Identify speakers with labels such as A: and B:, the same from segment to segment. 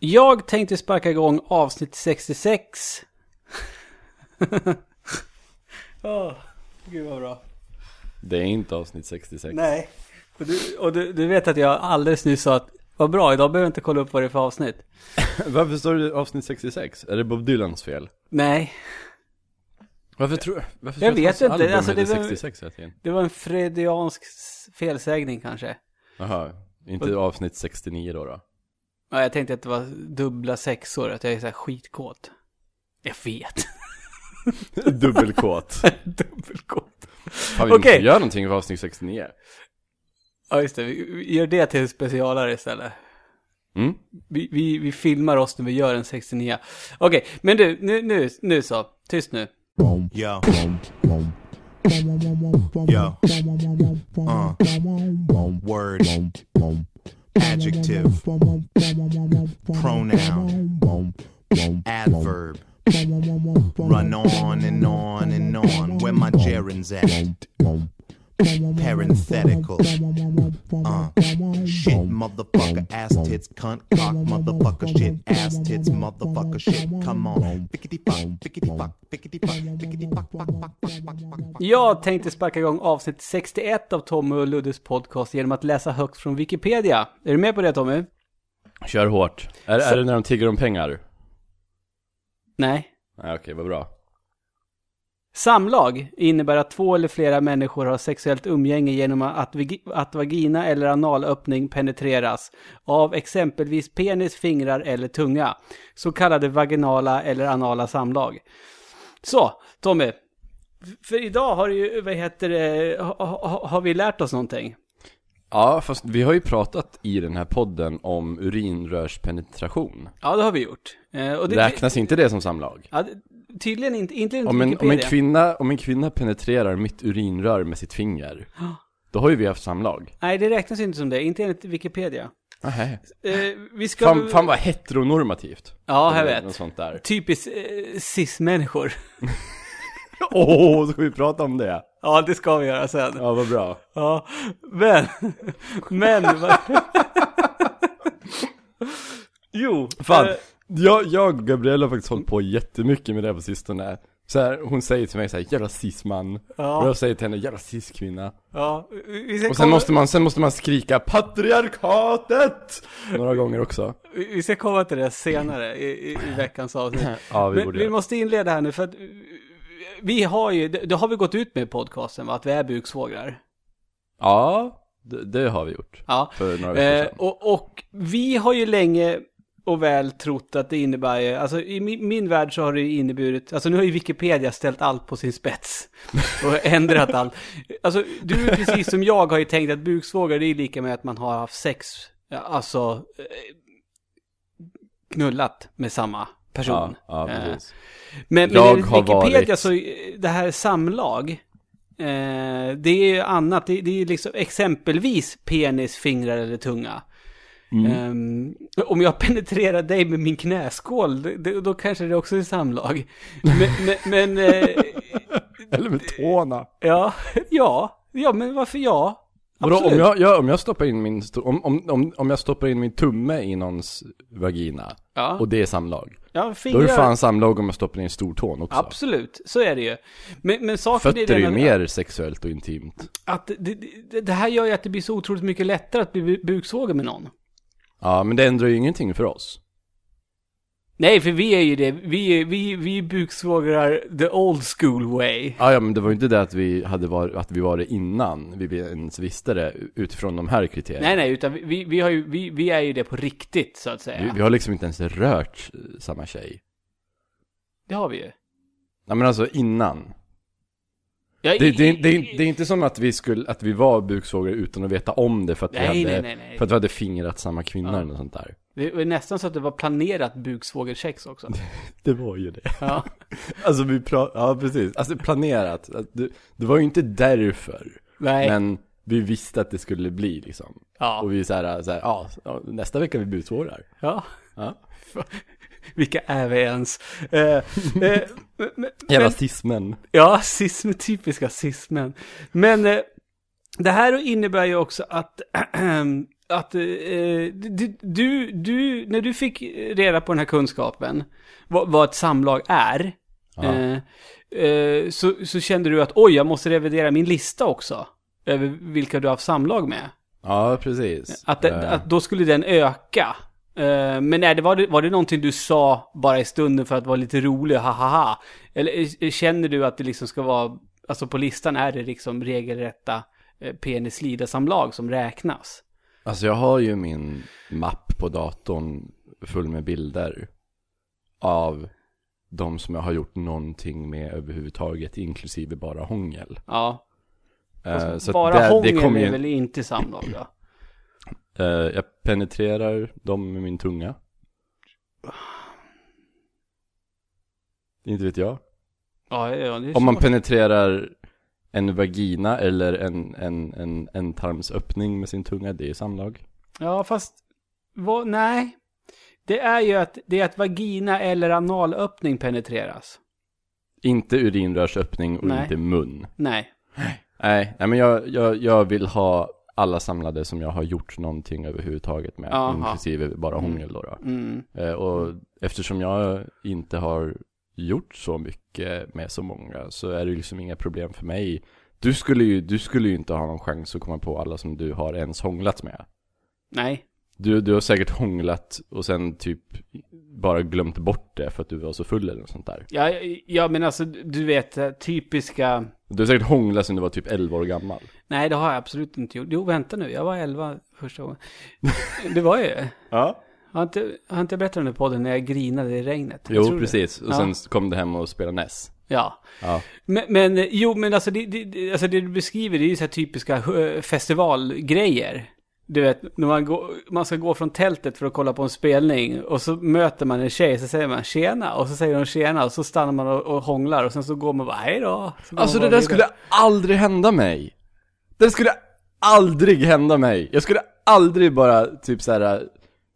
A: Jag tänkte sparka igång avsnitt 66. Åh, gud vad bra.
B: Det är inte avsnitt 66.
A: Nej. Och, du, och du, du vet att jag alldeles nyss sa att vad bra, idag behöver jag inte kolla upp vad det är för avsnitt.
B: Varför står det avsnitt 66? Är det Bob Dylans fel?
A: Nej,
B: Varför tror varför
A: Jag
B: tror
A: vet
B: att hans
A: inte, alltså, det var-
B: 66 hela tiden?
A: det var en freudiansk felsägning kanske.
B: Jaha, inte avsnitt 69 då då?
A: Ja, jag tänkte att det var dubbla sexor, att jag är så här skitkåt. Jag vet.
B: Dubbelkåt.
A: Dubbelkåt.
B: Fan, vi måste
A: Okej.
B: göra någonting för avsnitt 69.
A: Ja, just det. Vi gör det till en specialare istället.
B: Mm?
A: Vi, vi, vi filmar oss när vi gör en 69. Okej, men du, nu, nu, nu så. Tyst nu.
C: Yo. Yo. Uh. Word. Adjective. Pronoun. Adverb. Run on and on and on. Where my gerunds at? Parenthetical. Uh. Shit, motherfucker, ass tits, cunt, cock, motherfucker, shit, ass tits, motherfucker, shit. Come on. Fickety fuck, fickety fuck, fickety fuck, fickety fuck, fuck, fuck, fuck, fuck, fuck, fuck.
A: Jag tänkte sparka igång avsnitt 61 av Tommy och Luddes podcast genom att läsa högt från Wikipedia. Är du med på det Tommy?
B: Kör hårt. Är,
A: Så-
B: är det när de tigger om pengar?
A: Nej.
B: Nej okej, vad bra.
A: Samlag innebär att två eller flera människor har sexuellt umgänge genom att, att vagina eller analöppning penetreras av exempelvis penis, fingrar eller tunga. Så kallade vaginala eller anala samlag. Så, Tommy. För idag har ju, vad heter det, ha, ha, har vi lärt oss någonting?
B: Ja, fast vi har ju pratat i den här podden om urinrörspenetration.
A: Ja, det har vi gjort. Eh, och det,
B: Räknas inte det som samlag?
A: Ja, tydligen inte, inte
B: Om en, om, en kvinna, om en kvinna penetrerar mitt urinrör med sitt finger, då har ju vi haft samlag.
A: Nej, det räknas inte som det. Inte enligt Wikipedia.
B: Nähä.
A: Eh, vi ska...
B: Fan, fan vad heteronormativt.
A: Ja, jag vet.
B: Något sånt där.
A: Typiskt eh, cis-människor.
B: Åh, oh, ska vi prata om det?
A: Ja, det ska vi göra sen.
B: Ja, vad bra.
A: Ja, men... Men... jo.
B: Fan,
A: eh,
B: jag, jag och Gabriella har faktiskt hållit på jättemycket med det på sistone. Så här, hon säger till mig så här, jävla cisman.
A: Ja.
B: Och jag säger till henne, jävla ciskvinna.
A: ja, vi ska,
B: Och sen
A: komma,
B: måste man, sen måste man skrika patriarkatet! Några gånger också.
A: vi ska komma till det senare i, i, i veckans avsnitt.
B: Ja, vi
A: Men
B: borde
A: vi måste inleda här nu för att eh, vi har ju, det, det har vi gått ut med i podcasten va, att vi är buksvågrar.
B: Ja, det, det har vi gjort.
A: Ja.
B: För några veckor
A: Eh,
B: sedan.
A: och, och vi har ju länge och väl trott att det innebär ju, alltså i min, min värld så har det ju inneburit, alltså nu har ju Wikipedia ställt allt på sin spets och ändrat allt. Alltså du precis som jag har ju tänkt att buksvågare det är lika med att man har haft sex, alltså eh, knullat med samma person.
B: Ja, ja
A: Eh,
B: precis.
A: men, men
B: Jag
A: enligt Wikipedia
B: varit-
A: så, är det här samlag, eh, det är ju annat, det, det är liksom exempelvis penis, fingrar eller tunga.
B: Mm.
A: Ehm, om jag penetrerar dig med min knäskål, det, då kanske det också är samlag. Men, men, men eh,
B: Eller med tårna.
A: ja, ja, ja, men varför ja?
B: Vadå, om jag, jag, om jag stoppar in min, sto- om, om, om, om jag stoppar in min tumme i någons vagina,
A: Ja,
B: och det är samlag.
A: ja
B: Då är
A: fingrar.
B: det fan samlag om jag stoppar in stortån också.
A: Absolut, så är det ju. Men, men saken
B: Fötter är ju
A: den att-
B: mer sexuellt och intimt.
A: Att det, det, det här gör ju att det blir så otroligt mycket lättare att bli bu- buksvåger med någon.
B: Ja, men det ändrar ju ingenting för oss.
A: Nej, för vi är ju det. Vi, vi, vi buksvågrar the old school way.
B: Ja, ja, men det var ju inte det att vi hade varit, att vi var det innan vi ens visste det utifrån de här kriterierna.
A: Nej, nej, utan vi, vi, har ju, vi, vi är ju det på riktigt, så att säga.
B: Vi, vi har liksom inte ens rört samma tjej.
A: Det har vi ju.
B: Nej men alltså innan. Det, det, det, det är inte som att vi skulle, att vi var buksvågare utan att veta om det för att vi
A: Nej,
B: hade,
A: nej, nej,
B: för att vi hade fingrat samma kvinna
A: Ja.
B: eller något sånt där.
A: Det var nästan så att det var planerat buksvågersex också.
B: Det var ju det.
A: Ja.
B: Alltså vi pratade, ja precis, alltså planerat. Det, det var ju inte därför.
A: Nej.
B: Men vi visste att det skulle bli liksom.
A: Ja.
B: Och vi så här, så här ja, nästa vecka vi buksvårar.
A: ja.
B: Ja.
A: Vilka är vi ens? Eh, eh,
B: Jävla cismen.
A: Ja, cism, typiska cismen. Men eh, det här innebär ju också att att eh, du, du, du, när du fick reda på den här kunskapen, vad, vad ett samlag är, eh, eh, så, så kände du att oj, jag måste revidera min lista också. Över vilka du har haft samlag med.
B: Ja, precis.
A: Att, att då skulle den öka. Eh, men nej, det var, det, var det någonting du sa bara i stunden för att vara lite rolig, ha ha ha? Eller eh, känner du att det liksom ska vara, alltså på listan är det liksom regelrätta eh, penis-lida-samlag som räknas?
B: Alltså jag har ju min mapp på datorn full med bilder av de som jag har gjort någonting med överhuvudtaget, inklusive bara hångel.
A: Ja.
B: Eh, så att
A: bara
B: det-
A: hångel
B: det ju-
A: är väl inte samlag då?
B: Eh, jag penetrerar dem med min tunga. Inte vet jag.
A: Ja, ja
B: Om man penetrerar en vagina eller en, en, en, en tarmsöppning med sin tunga, det är samlag.
A: Ja, fast, vad, nej. Det är ju att, det är att vagina eller analöppning penetreras.
B: Inte urinrörsöppning och
A: Nej.
B: inte mun.
A: Nej.
B: Nej, nej men jag, jag, jag vill ha alla samlade som jag har gjort någonting överhuvudtaget med,
A: Aha.
B: inklusive bara hångel då. då.
A: Mm.
B: Eh, och eftersom jag inte har gjort så mycket med så många så är det liksom inga problem för mig. Du skulle ju, du skulle ju inte ha någon chans att komma på alla som du har ens hånglat med.
A: Nej.
B: Du, du har säkert hånglat och sen typ bara glömt bort det för att du var så full eller något sånt där.
A: Ja, ja, men alltså du vet typiska...
B: Du har säkert hånglat sen du var typ 11 år gammal.
A: Nej, det har jag absolut inte gjort. Jo, vänta nu. Jag var 11 första gången. Det var ju.
B: Ja.
A: Har inte, har inte jag berättat om på podden när jag grinade i regnet?
B: Jo,
A: tror det.
B: precis. Och
A: Ja.
B: sen kom du hem och spelade NES.
A: Ja.
B: Ja.
A: Men, men jo, men alltså det, det, alltså det du beskriver det är ju så här typiska eh, festivalgrejer. Du vet, när man, går, man ska gå från tältet för att kolla på en spelning och så möter man en tjej så säger man tjena och så säger hon tjena och så stannar man och, och hånglar och sen så går man bara hej då.
B: Alltså det där
A: vidare.
B: skulle aldrig hända mig. Det skulle aldrig hända mig. Jag skulle aldrig bara typ så här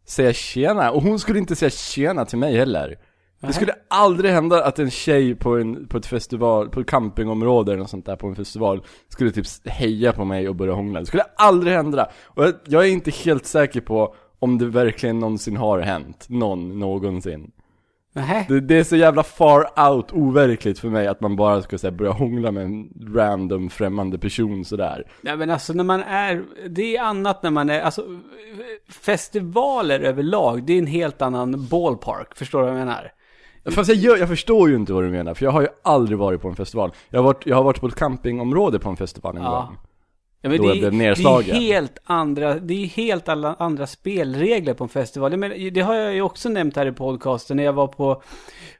B: säga tjena. Och hon skulle inte säga tjena till mig heller. Det skulle aldrig hända att en tjej på, en, på ett festival, på ett campingområde eller något sånt där på en festival skulle typ heja på mig och börja hångla. Det skulle aldrig hända. Och jag, jag är inte helt säker på om det verkligen någonsin har hänt. Någon, någonsin.
A: Nähä.
B: Det, det är så jävla far out overkligt för mig att man bara ska här, börja hångla med en random främmande person sådär.
A: Ja men alltså när man är, det är annat när man är, alltså festivaler överlag, det är en helt annan ballpark, förstår du vad jag menar?
B: Fast jag, gör, jag förstår ju inte vad du menar, för jag har ju aldrig varit på en festival. Jag har varit, jag har varit på ett campingområde på en festival en
A: Ja.
B: gång.
A: Ja, men
B: Då
A: det,
B: jag
A: är-
B: blev
A: det
B: nedslagen.
A: är helt andra, det är helt alla andra spelregler på en festival. Menar, det har jag ju också nämnt här i podcasten när jag var på,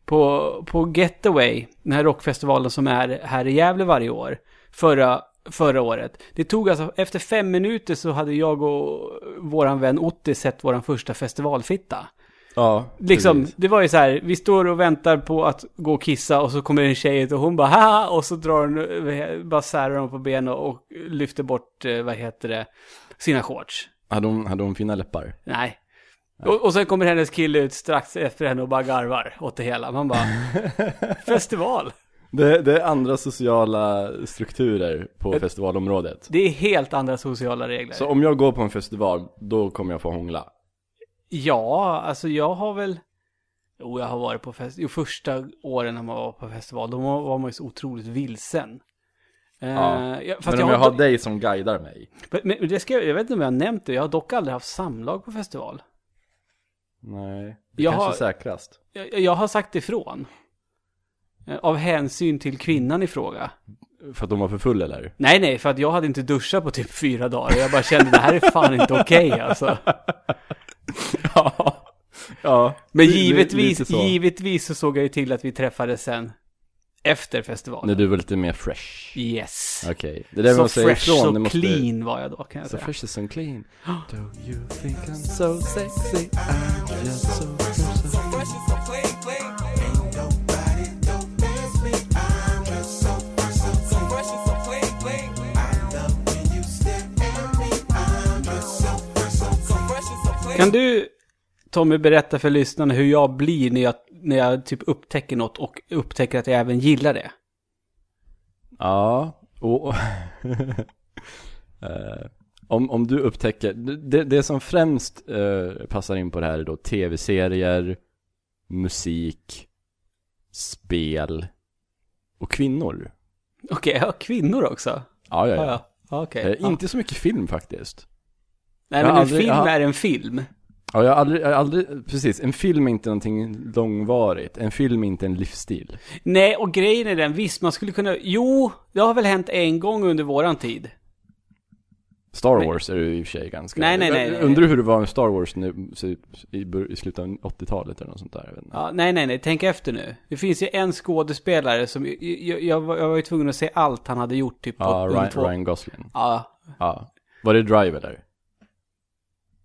A: på, på Getaway, den här rockfestivalen som är här i Gävle varje år, förra, förra året. Det tog alltså, efter fem minuter så hade jag och våran vän Otti sett våran första festivalfitta.
B: Ja,
A: Liksom,
B: precis.
A: det var ju så här, vi står och väntar på att gå och kissa och så kommer en tjej ut och hon bara haha och så drar hon, bara särar hon på benen och lyfter bort, eh, vad heter det, sina shorts.
B: Hade hon, hade hon fina läppar?
A: Nej. Och, och sen kommer hennes kille ut strax efter henne och bara garvar åt det hela. Man bara, festival.
B: Det, det är andra sociala strukturer på festivalområdet.
A: Det är helt andra sociala regler.
B: Så om jag går på en festival, då kommer jag få hångla.
A: Ja, alltså jag har väl... Jo, jag har varit på festival. Jo, första åren när man var på festival, då var man ju så otroligt vilsen. Eh,
B: Ja.
A: jag- fast
B: Men om
A: jag
B: jag
A: har
B: dig som guidar mig.
A: Men, men det ska, jag jag vet inte om jag har nämnt det, jag har dock aldrig haft samlag på festival.
B: Nej, det
A: Jag
B: kanske
A: har-
B: är säkrast.
A: Jag, jag har sagt ifrån. Eh, Av hänsyn till kvinnan i fråga.
B: För att de var för full eller?
A: Nej, nej, för att jag hade inte duschat på typ fyra dagar. Jag bara kände, det här är fan inte okej alltså.
B: ja. Ja.
A: Men givetvis,
B: så.
A: givetvis så såg jag ju till att vi träffades sen. Efter festivalen.
B: När du var lite mer fresh.
A: Yes.
B: Okej. Det där
A: så
B: att säga
A: fresh,
B: ifrån,
A: så
B: det måste...
A: clean var jag då kan jag
B: Så
A: säga.
B: fresh and clean. Do you think I'm so sexy? I'm just so fresh.
A: Kan du, Tommy, berätta för lyssnarna hur jag blir när jag, när jag typ upptäcker något och upptäcker att jag även gillar det?
B: Ja, och... eh, Om, om du upptäcker, det, det som främst eh, passar in på det här är då tv-serier, musik, spel och kvinnor.
A: Okej, ja, kvinnor också.
B: Ja, ja,
A: Ja,
B: ja.
A: ja. ja okej.
B: Eh,
A: Ja.
B: inte så mycket film faktiskt.
A: Nej, men en
B: aldrig-
A: film är en film.
B: Ja, jag har aldrig, jag har aldrig, precis, en film är inte någonting långvarigt. En film är inte en livsstil.
A: Nej, och grejen är den, visst man skulle kunna, jo, det har väl hänt en gång under våran tid.
B: Star
A: Men-
B: Wars är ju i och för sig ganska...
A: Nej, nej, nej, nej.
B: Undrar hur det var med Star Wars nu, i, slutet av 80-talet eller något sånt där.
A: Ja, nej, nej, nej, tänk efter nu. Det finns ju en skådespelare som, jag, jag, var, jag var ju tvungen att se allt han hade gjort typ på
B: Ja, Ryan, Ryan Gosling.
A: Ja.
B: Ja. Var det Drive eller?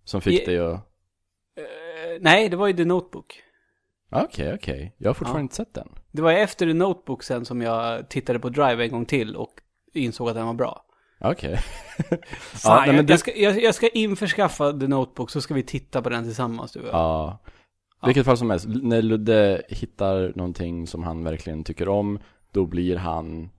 B: Som fick
A: Je-
B: dig att...
A: Eh, nej, det var ju The Notebook.
B: Okej, okej. Jag har fortfarande
A: Ja.
B: inte sett den.
A: Det var efter The Notebook sen som jag tittade på Drive en gång till och insåg att den var bra.
B: Okej.
A: Fan,
B: nej, men
A: jag,
B: det-
A: jag, ska, jag, jag ska införskaffa The Notebook så ska vi titta på den tillsammans du jag.
B: Ja. Vilket fall som helst, när Ludde hittar någonting som han verkligen tycker om, då blir han...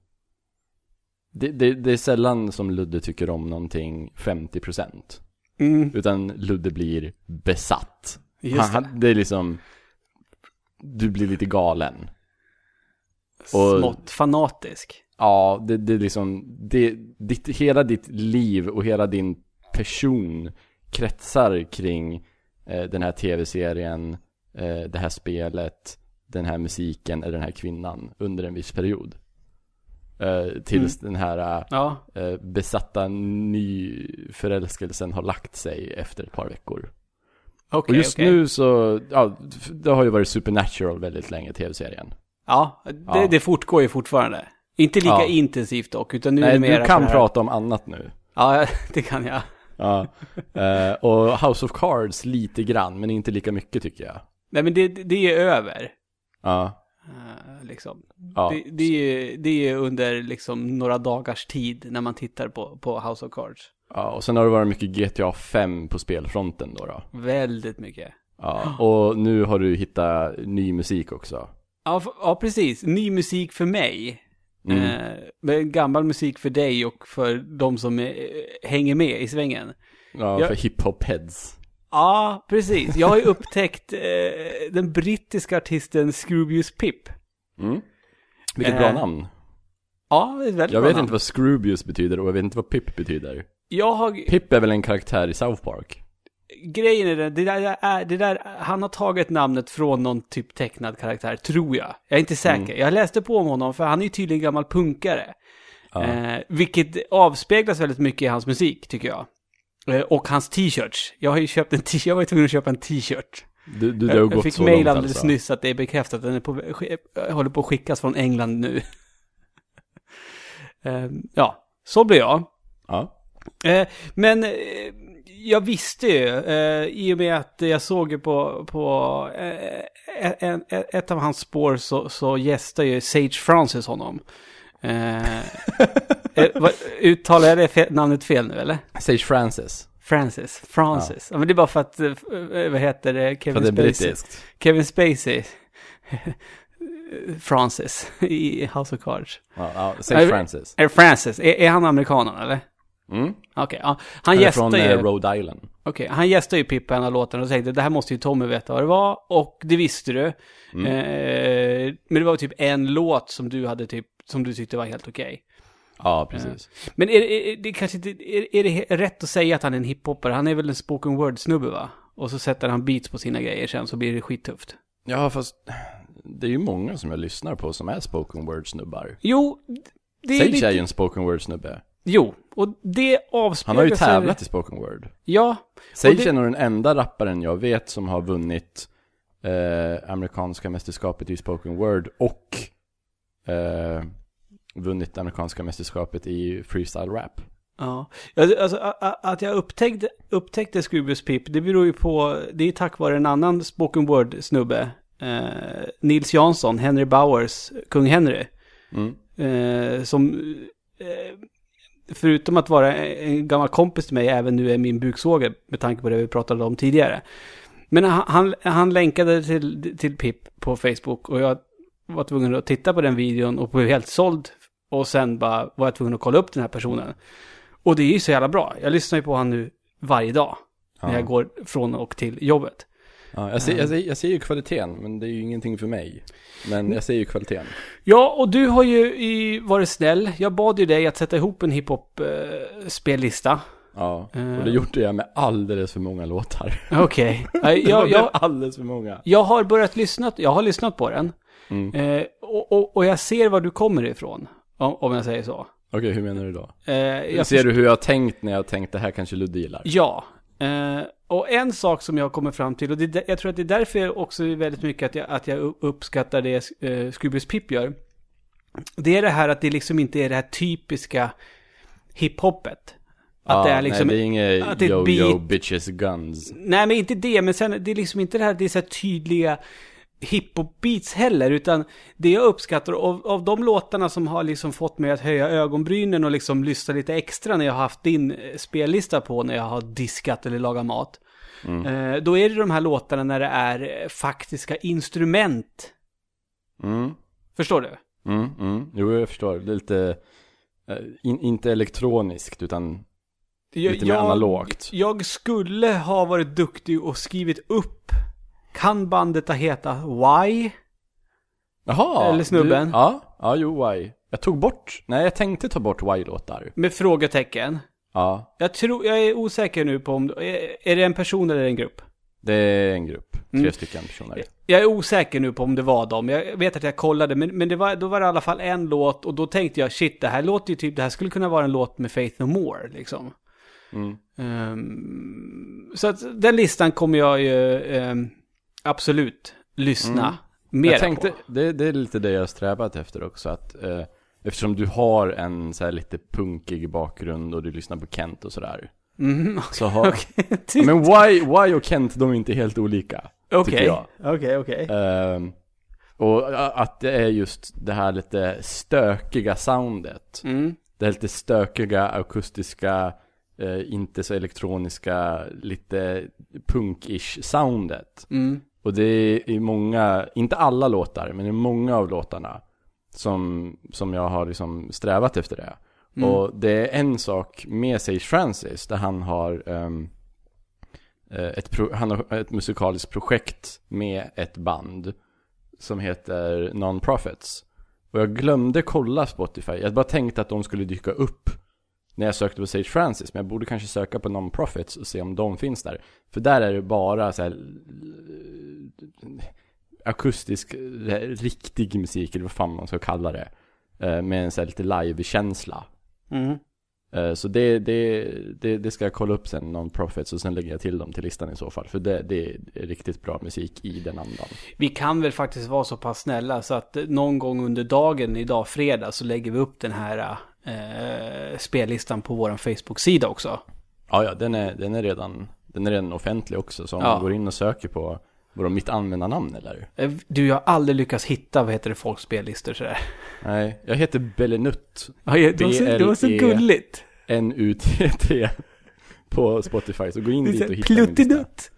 B: Det, det, det är sällan som Ludde tycker om någonting 50%.
A: Mm,
B: Utan Ludde blir besatt.
A: just
B: han,
A: det.
B: han, det är liksom... Du blir lite galen. och-
A: Smått fanatisk.
B: Ja, det, det är liksom, det, ditt, hela ditt liv och hela din person kretsar kring eh, den här tv-serien, eh, det här spelet, den här musiken eller den här kvinnan under en viss period. Eh, tills den här
A: Ja,
B: eh, besatta nyförälskelsen har lagt sig efter ett par veckor.
A: okej,
B: och just
A: okej.
B: nu så, ja, det har ju varit Supernatural väldigt länge, tv-serien.
A: Ja, det,
B: Ja.
A: det fortgår ju fortfarande. Inte lika
B: Ja.
A: intensivt dock, utan nu är
B: Nej,
A: det mera
B: du kan prata om annat nu.
A: Ja, det kan jag.
B: Ja, eh, och House of Cards lite grann, men inte lika mycket tycker jag.
A: Nej, men det, det är över.
B: Ja,
A: eh, liksom.
B: ja.
A: Det, det, är, det är under liksom några dagars tid när man tittar på, på House of Cards.
B: ja, och sen har det varit mycket GTA 5 på spelfronten då. då.
A: Väldigt mycket.
B: Ja, och nu har du hittat ny musik också.
A: Ja, ja precis. Ny musik för mig.
B: Mm.
A: Eh, men gammal musik för dig och för de som eh, hänger med i svängen.
B: Ja,
A: Jag-
B: för hiphop-heads.
A: Ja, precis. Jag har ju upptäckt eh, den brittiska artisten Scroobius Pip.
B: Mm. Vilket
A: Eh,
B: bra namn.
A: Ja, det är ett väldigt
B: Jag
A: bra
B: vet
A: namn.
B: inte vad Scroobius betyder och jag vet inte vad Pip betyder.
A: Jag har...
B: Pip är väl en karaktär i South Park?
A: Grejen är den, det där, är, det där, han har tagit namnet från någon typ tecknad karaktär, tror jag. Jag är inte säker.
B: Mm.
A: Jag läste på om honom, för han är ju tydligen gammal punkare.
B: Ja.
A: Eh, vilket avspeglas väldigt mycket i hans musik, tycker jag. Eh, och hans t-shirts. Jag har ju köpt en t-shirt, jag var ju tvungen att köpa en t-shirt.
B: Du, du, har
A: Jag, fick
B: långt
A: alldeles
B: alltså.
A: nyss att det är bekräftat. Den är på, sk- håller på att skickas från England nu. Eh, ja, så blir jag.
B: Ja.
A: Eh, men eh, jag visste ju, eh, i och med att jag såg ju på, på eh, ett av hans spår så, så gästar ju Sage Francis honom. Eh, eh, vad- uttalar jag det fe- namnet fel nu eller?
B: Sage Francis.
A: Francis, Francis. Ja. men det är bara för att, eh, vad heter det,
B: För
A: Kevin
B: det är
A: Spacey.
B: brittiskt.
A: Kevin Spacey. Francis i House of Cards.
B: Ja, ja, Sage
A: Nej,
B: Francis.
A: Är Francis, är, är han amerikanen eller?
B: Mm.
A: Okej, ja. Han
B: är
A: gästar
B: från
A: ju...
B: eh, Rhode Island.
A: Okej, han gästade ju Pippa i den här låten och tänkte det här måste ju Tommy veta vad det var. Och det visste du.
B: Mm.
A: Eh, men det var typ en låt som du hade typ, som du tyckte var helt okej.
B: Ja, precis.
A: Men är, är, är det kanske inte, är, är det rätt att säga att han är en hiphopare? Han är väl en spoken word-snubbe va? Och så sätter han beats på sina grejer sen så blir det skittufft.
B: Ja, fast det är ju många som jag lyssnar på som är spoken word-snubbar.
A: Jo, det är
B: Sage
A: lite...
B: är ju en spoken word-snubbe.
A: Jo, och det avspeglas...
B: Han har ju tävlat i spoken word.
A: Ja,
B: Sage
A: det-
B: är nog den enda rapparen jag vet som har vunnit eh, amerikanska mästerskapet i spoken word och eh, vunnit amerikanska mästerskapet i freestyle rap.
A: Ja, Alltså, att jag upptäckte, upptäckte Scroobius Pip, det beror ju på, det är tack vare en annan spoken word-snubbe. Eh, Nils Jansson, Henry Bowers, kung Henry.
B: Mm.
A: Eh, som, eh, förutom att vara en gammal kompis till mig, även nu är min buksåger, med tanke på det vi pratade om tidigare. Men han, han, han länkade till, till Pip på Facebook och jag var tvungen att titta på den videon och blev helt såld. Och sen bara var jag tvungen att kolla upp den här personen. Och det är ju så jävla bra. Jag lyssnar ju på han nu varje dag. När
B: Ja.
A: jag går från och till jobbet.
B: Ja, jag, ser, jag, ser, jag ser ju kvaliteten, men det är ju ingenting för mig. Men jag ser ju kvaliteten.
A: Ja, och du har ju varit snäll. Jag bad ju dig att sätta ihop en hiphop-spellista.
B: Ja,
A: Eh.
B: och det gjorde jag med alldeles för många låtar.
A: Okej. Okay. Jag, jag,
B: alldeles för många.
A: jag har börjat lyssna, jag har lyssnat på den.
B: Mm.
A: Eh, och, och, och jag ser var du kommer ifrån. Om, om jag säger så.
B: Okej, hur menar du då?
A: Eh, jag
B: Ser du hur jag har tänkt när jag har tänkt det här kanske Ludde gillar?
A: Ja. Eh, och en sak som jag kommer fram till, och det, jag tror att det är därför också väldigt mycket att jag, att jag uppskattar det eh, Scroobius Pip gör. Det är det här att det liksom inte är det här typiska hiphoppet. Att det är liksom...
B: nej, det är inget
A: att det är
B: yo yo bitches guns.
A: Nej, men inte det, men sen det är liksom inte det här, det är så här tydliga hiphop-beats heller, utan det jag uppskattar av, av de låtarna som har liksom fått mig att höja ögonbrynen och liksom lyssna lite extra när jag har haft din eh, spellista på när jag har diskat eller lagat mat. Eh, då är det de här låtarna när det är eh, faktiska instrument.
B: Mm,
A: Förstår du?
B: mm, mm. Jo, jag förstår. Det är lite, in, inte elektroniskt utan Lite mer analogt.
A: Jag skulle ha varit duktig och skrivit upp, kan bandet ha heta Why?
B: Jaha!
A: Eller snubben.
B: Du, ja, ja, jo, why. Jag tog bort, nej jag tänkte ta bort why-låtar.
A: Med frågetecken.
B: Ja,
A: Jag tror, jag är osäker nu på om, är, det en person eller en grupp?
B: det är en grupp. Tre
A: Mm.
B: stycken personer.
A: Jag är osäker nu på om det var dem. Jag vet att jag kollade, men, men det var, då var det i alla fall en låt och då tänkte jag shit, det här låter ju typ, det här skulle kunna vara en låt med Faith No More, liksom.
B: Mm.
A: Ehm, så att den listan kommer jag ju ehm, absolut. Lyssna mer
B: Jag tänkte,
A: på.
B: det, det är lite det jag har strävat efter också att eh, Eftersom du har en så här lite punkig bakgrund och du lyssnar på Kent och sådär
A: Mm,
B: Så har,
A: okej.
B: men why, why och Kent de är inte helt olika
A: Okej, okej, okej.
B: Ehm, Och att det är just det här lite stökiga soundet.
A: Mm,
B: Det här lite stökiga, akustiska, eh, inte så elektroniska, lite punk-ish soundet.
A: Mm,
B: Och det är i många, inte alla låtar, men i många av låtarna som, som jag har liksom strävat efter det.
A: Mm.
B: Och det är en sak med Sage Francis där han har eh, ett, pro, han har ett musikaliskt projekt med ett band som heter Non-Profits. Och jag glömde kolla Spotify. Jag bara tänkte att de skulle dyka upp när jag sökte på Sage Francis. Men jag borde kanske söka på Non-Profits och se om de finns där. För där är det bara så här eh, akustisk, eh, riktig musik, eller vad fan man ska kalla det. Eh, Med en så här lite live-känsla.
A: mm.
B: Så det, det, det, det ska jag kolla upp sen, Non-Profits, och sen lägger jag till dem till listan i så fall. För det, det är riktigt bra musik i den andan.
A: Vi kan väl faktiskt vara så pass snälla så att någon gång under dagen, idag fredag, så lägger vi upp den här eh, spellistan på vår Facebook-sida också.
B: Ja, ja, den är, den är redan, den är redan offentlig också. Så om
A: Ja.
B: man går in och söker på, vadå, mitt användarnamn eller?
A: Eh, Du, jag har aldrig lyckats hitta, vad heter det, folks spellistor sådär.
B: Nej, jag heter Bellenutt.
A: Ja, det, var så, det var så
B: BLE.
A: gulligt.
B: N-U-T-T på Spotify. Så gå in dit och hitta.
A: Pluttinutt.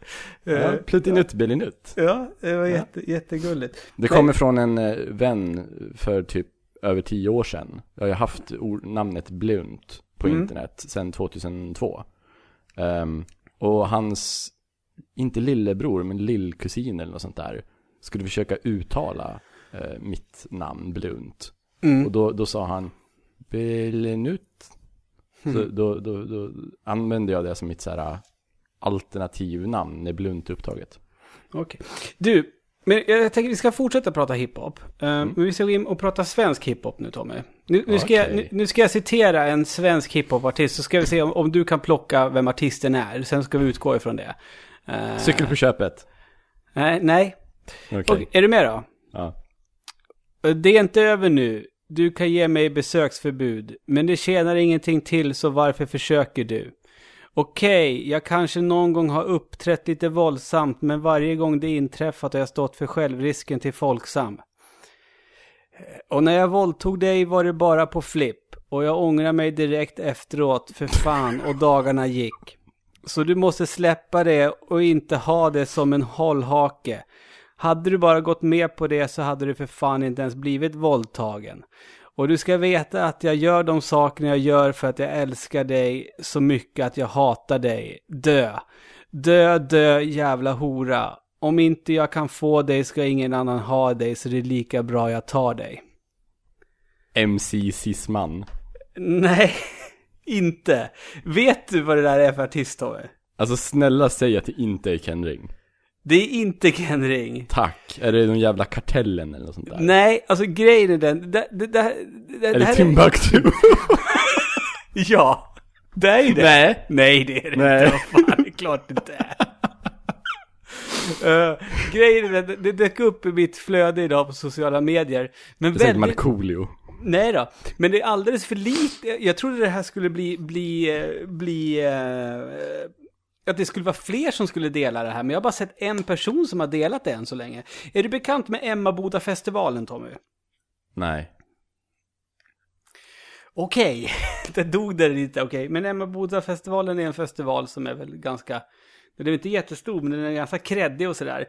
B: Ja,
A: Eh,
B: Pluttinutt Bellenutt.
A: Ja, det var jätte, jättegulligt.
B: Det kommer från en eh, vän för typ över tio år sedan. Jag har ju haft namnet Blunt på
A: Mm.
B: internet sedan 2002. Ehm, och hans, inte lillebror, men lillkusin eller något sånt där, skulle försöka uttala eh, mitt namn Blunt. Och
A: Mm.
B: då, då sa han Bellenutt. Så då, då, då använde jag det som mitt så här alternativnamn när Blunt är upptaget.
A: Okej. Du, men jag tänker vi ska fortsätta prata hiphop. Eh, Men vi ska gå in och prata svensk hiphop nu Tommy. Nu, nu, ska, jag,
B: Okej.
A: nu, ska jag citera en svensk hiphopartist så ska vi se om, om du kan plocka vem artisten är. Sen ska vi utgå ifrån det. Eh,
B: Cykel på köpet.
A: Nej, nej.
B: Okej.
A: Okej, är du med då?
B: Ja.
A: Det är inte över nu. Du kan ge mig besöksförbud. Men det tjänar ingenting till så varför försöker du? Okej, jag kanske någon gång har uppträtt lite våldsamt men varje gång det inträffat har jag stått för självrisken till Folksam. Eh, och när jag våldtog dig var det bara på flipp. Och jag ångrar mig direkt efteråt för fan och dagarna gick. Så du måste släppa det och inte ha det som en hållhake. Hade du bara gått med på det så hade du för fan inte ens blivit våldtagen. Och du ska veta att jag gör de sakerna jag gör för att jag älskar dig så mycket att jag hatar dig. Dö. Dö, dö, jävla hora. Om inte jag kan få dig ska ingen annan ha dig så det är lika bra jag tar dig.
B: MC Sisman.
A: Nej, inte. Vet du vad det där är för artist, Tove?
B: Alltså snälla säg att det inte är Ken Ring.
A: Det är inte Ken Ring.
B: Tack. Är det någon jävla kartellen eller något sånt där?
A: Nej, alltså grejen är den. Det, det, det, det,
B: Är
A: det
B: Timbuktu?
A: Ja, det är ju det.
B: Nej.
A: Nej, det är det
B: Nej.
A: inte. Vad fan, det är klart det inte är. Uh, grejen är den, det dök upp i mitt flöde idag på sociala medier. Men
B: Det är
A: väldigt...
B: Markoolio.
A: Nej då, men det är alldeles för lite. Jag trodde det här skulle bli, bli, eh, bli, eh, att det skulle vara fler som skulle dela det här. Men jag har bara sett en person som har delat det än så länge. Är du bekant med Emma-Boda-festivalen, Tommy?
B: Nej.
A: Okej, det dog där lite, okej. Men Emma-Boda-festivalen är en festival som är väl ganska, den är inte jättestor, men den är ganska kreddig och sådär.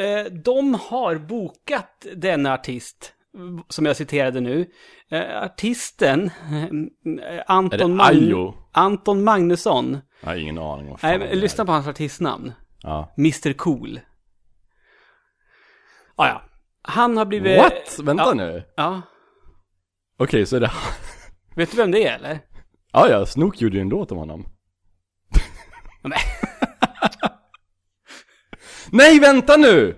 A: Eh, de har bokat denna artist, som jag citerade nu. Eh, artisten, eh, Anton, Mag-? Anton Magnusson.
B: Jag har ingen aning fan
A: Nej, lyssna på hans artistnamn.
B: Ja.
A: Mr Cool. Ah, ja, han har blivit...
B: What? Vänta
A: ja,
B: nu.
A: Ja.
B: Okej, så är det
A: Vet du vem det är eller?
B: Ja, ja, Snook gjorde ju en låt om honom.
A: Nej.
B: Nej, vänta nu!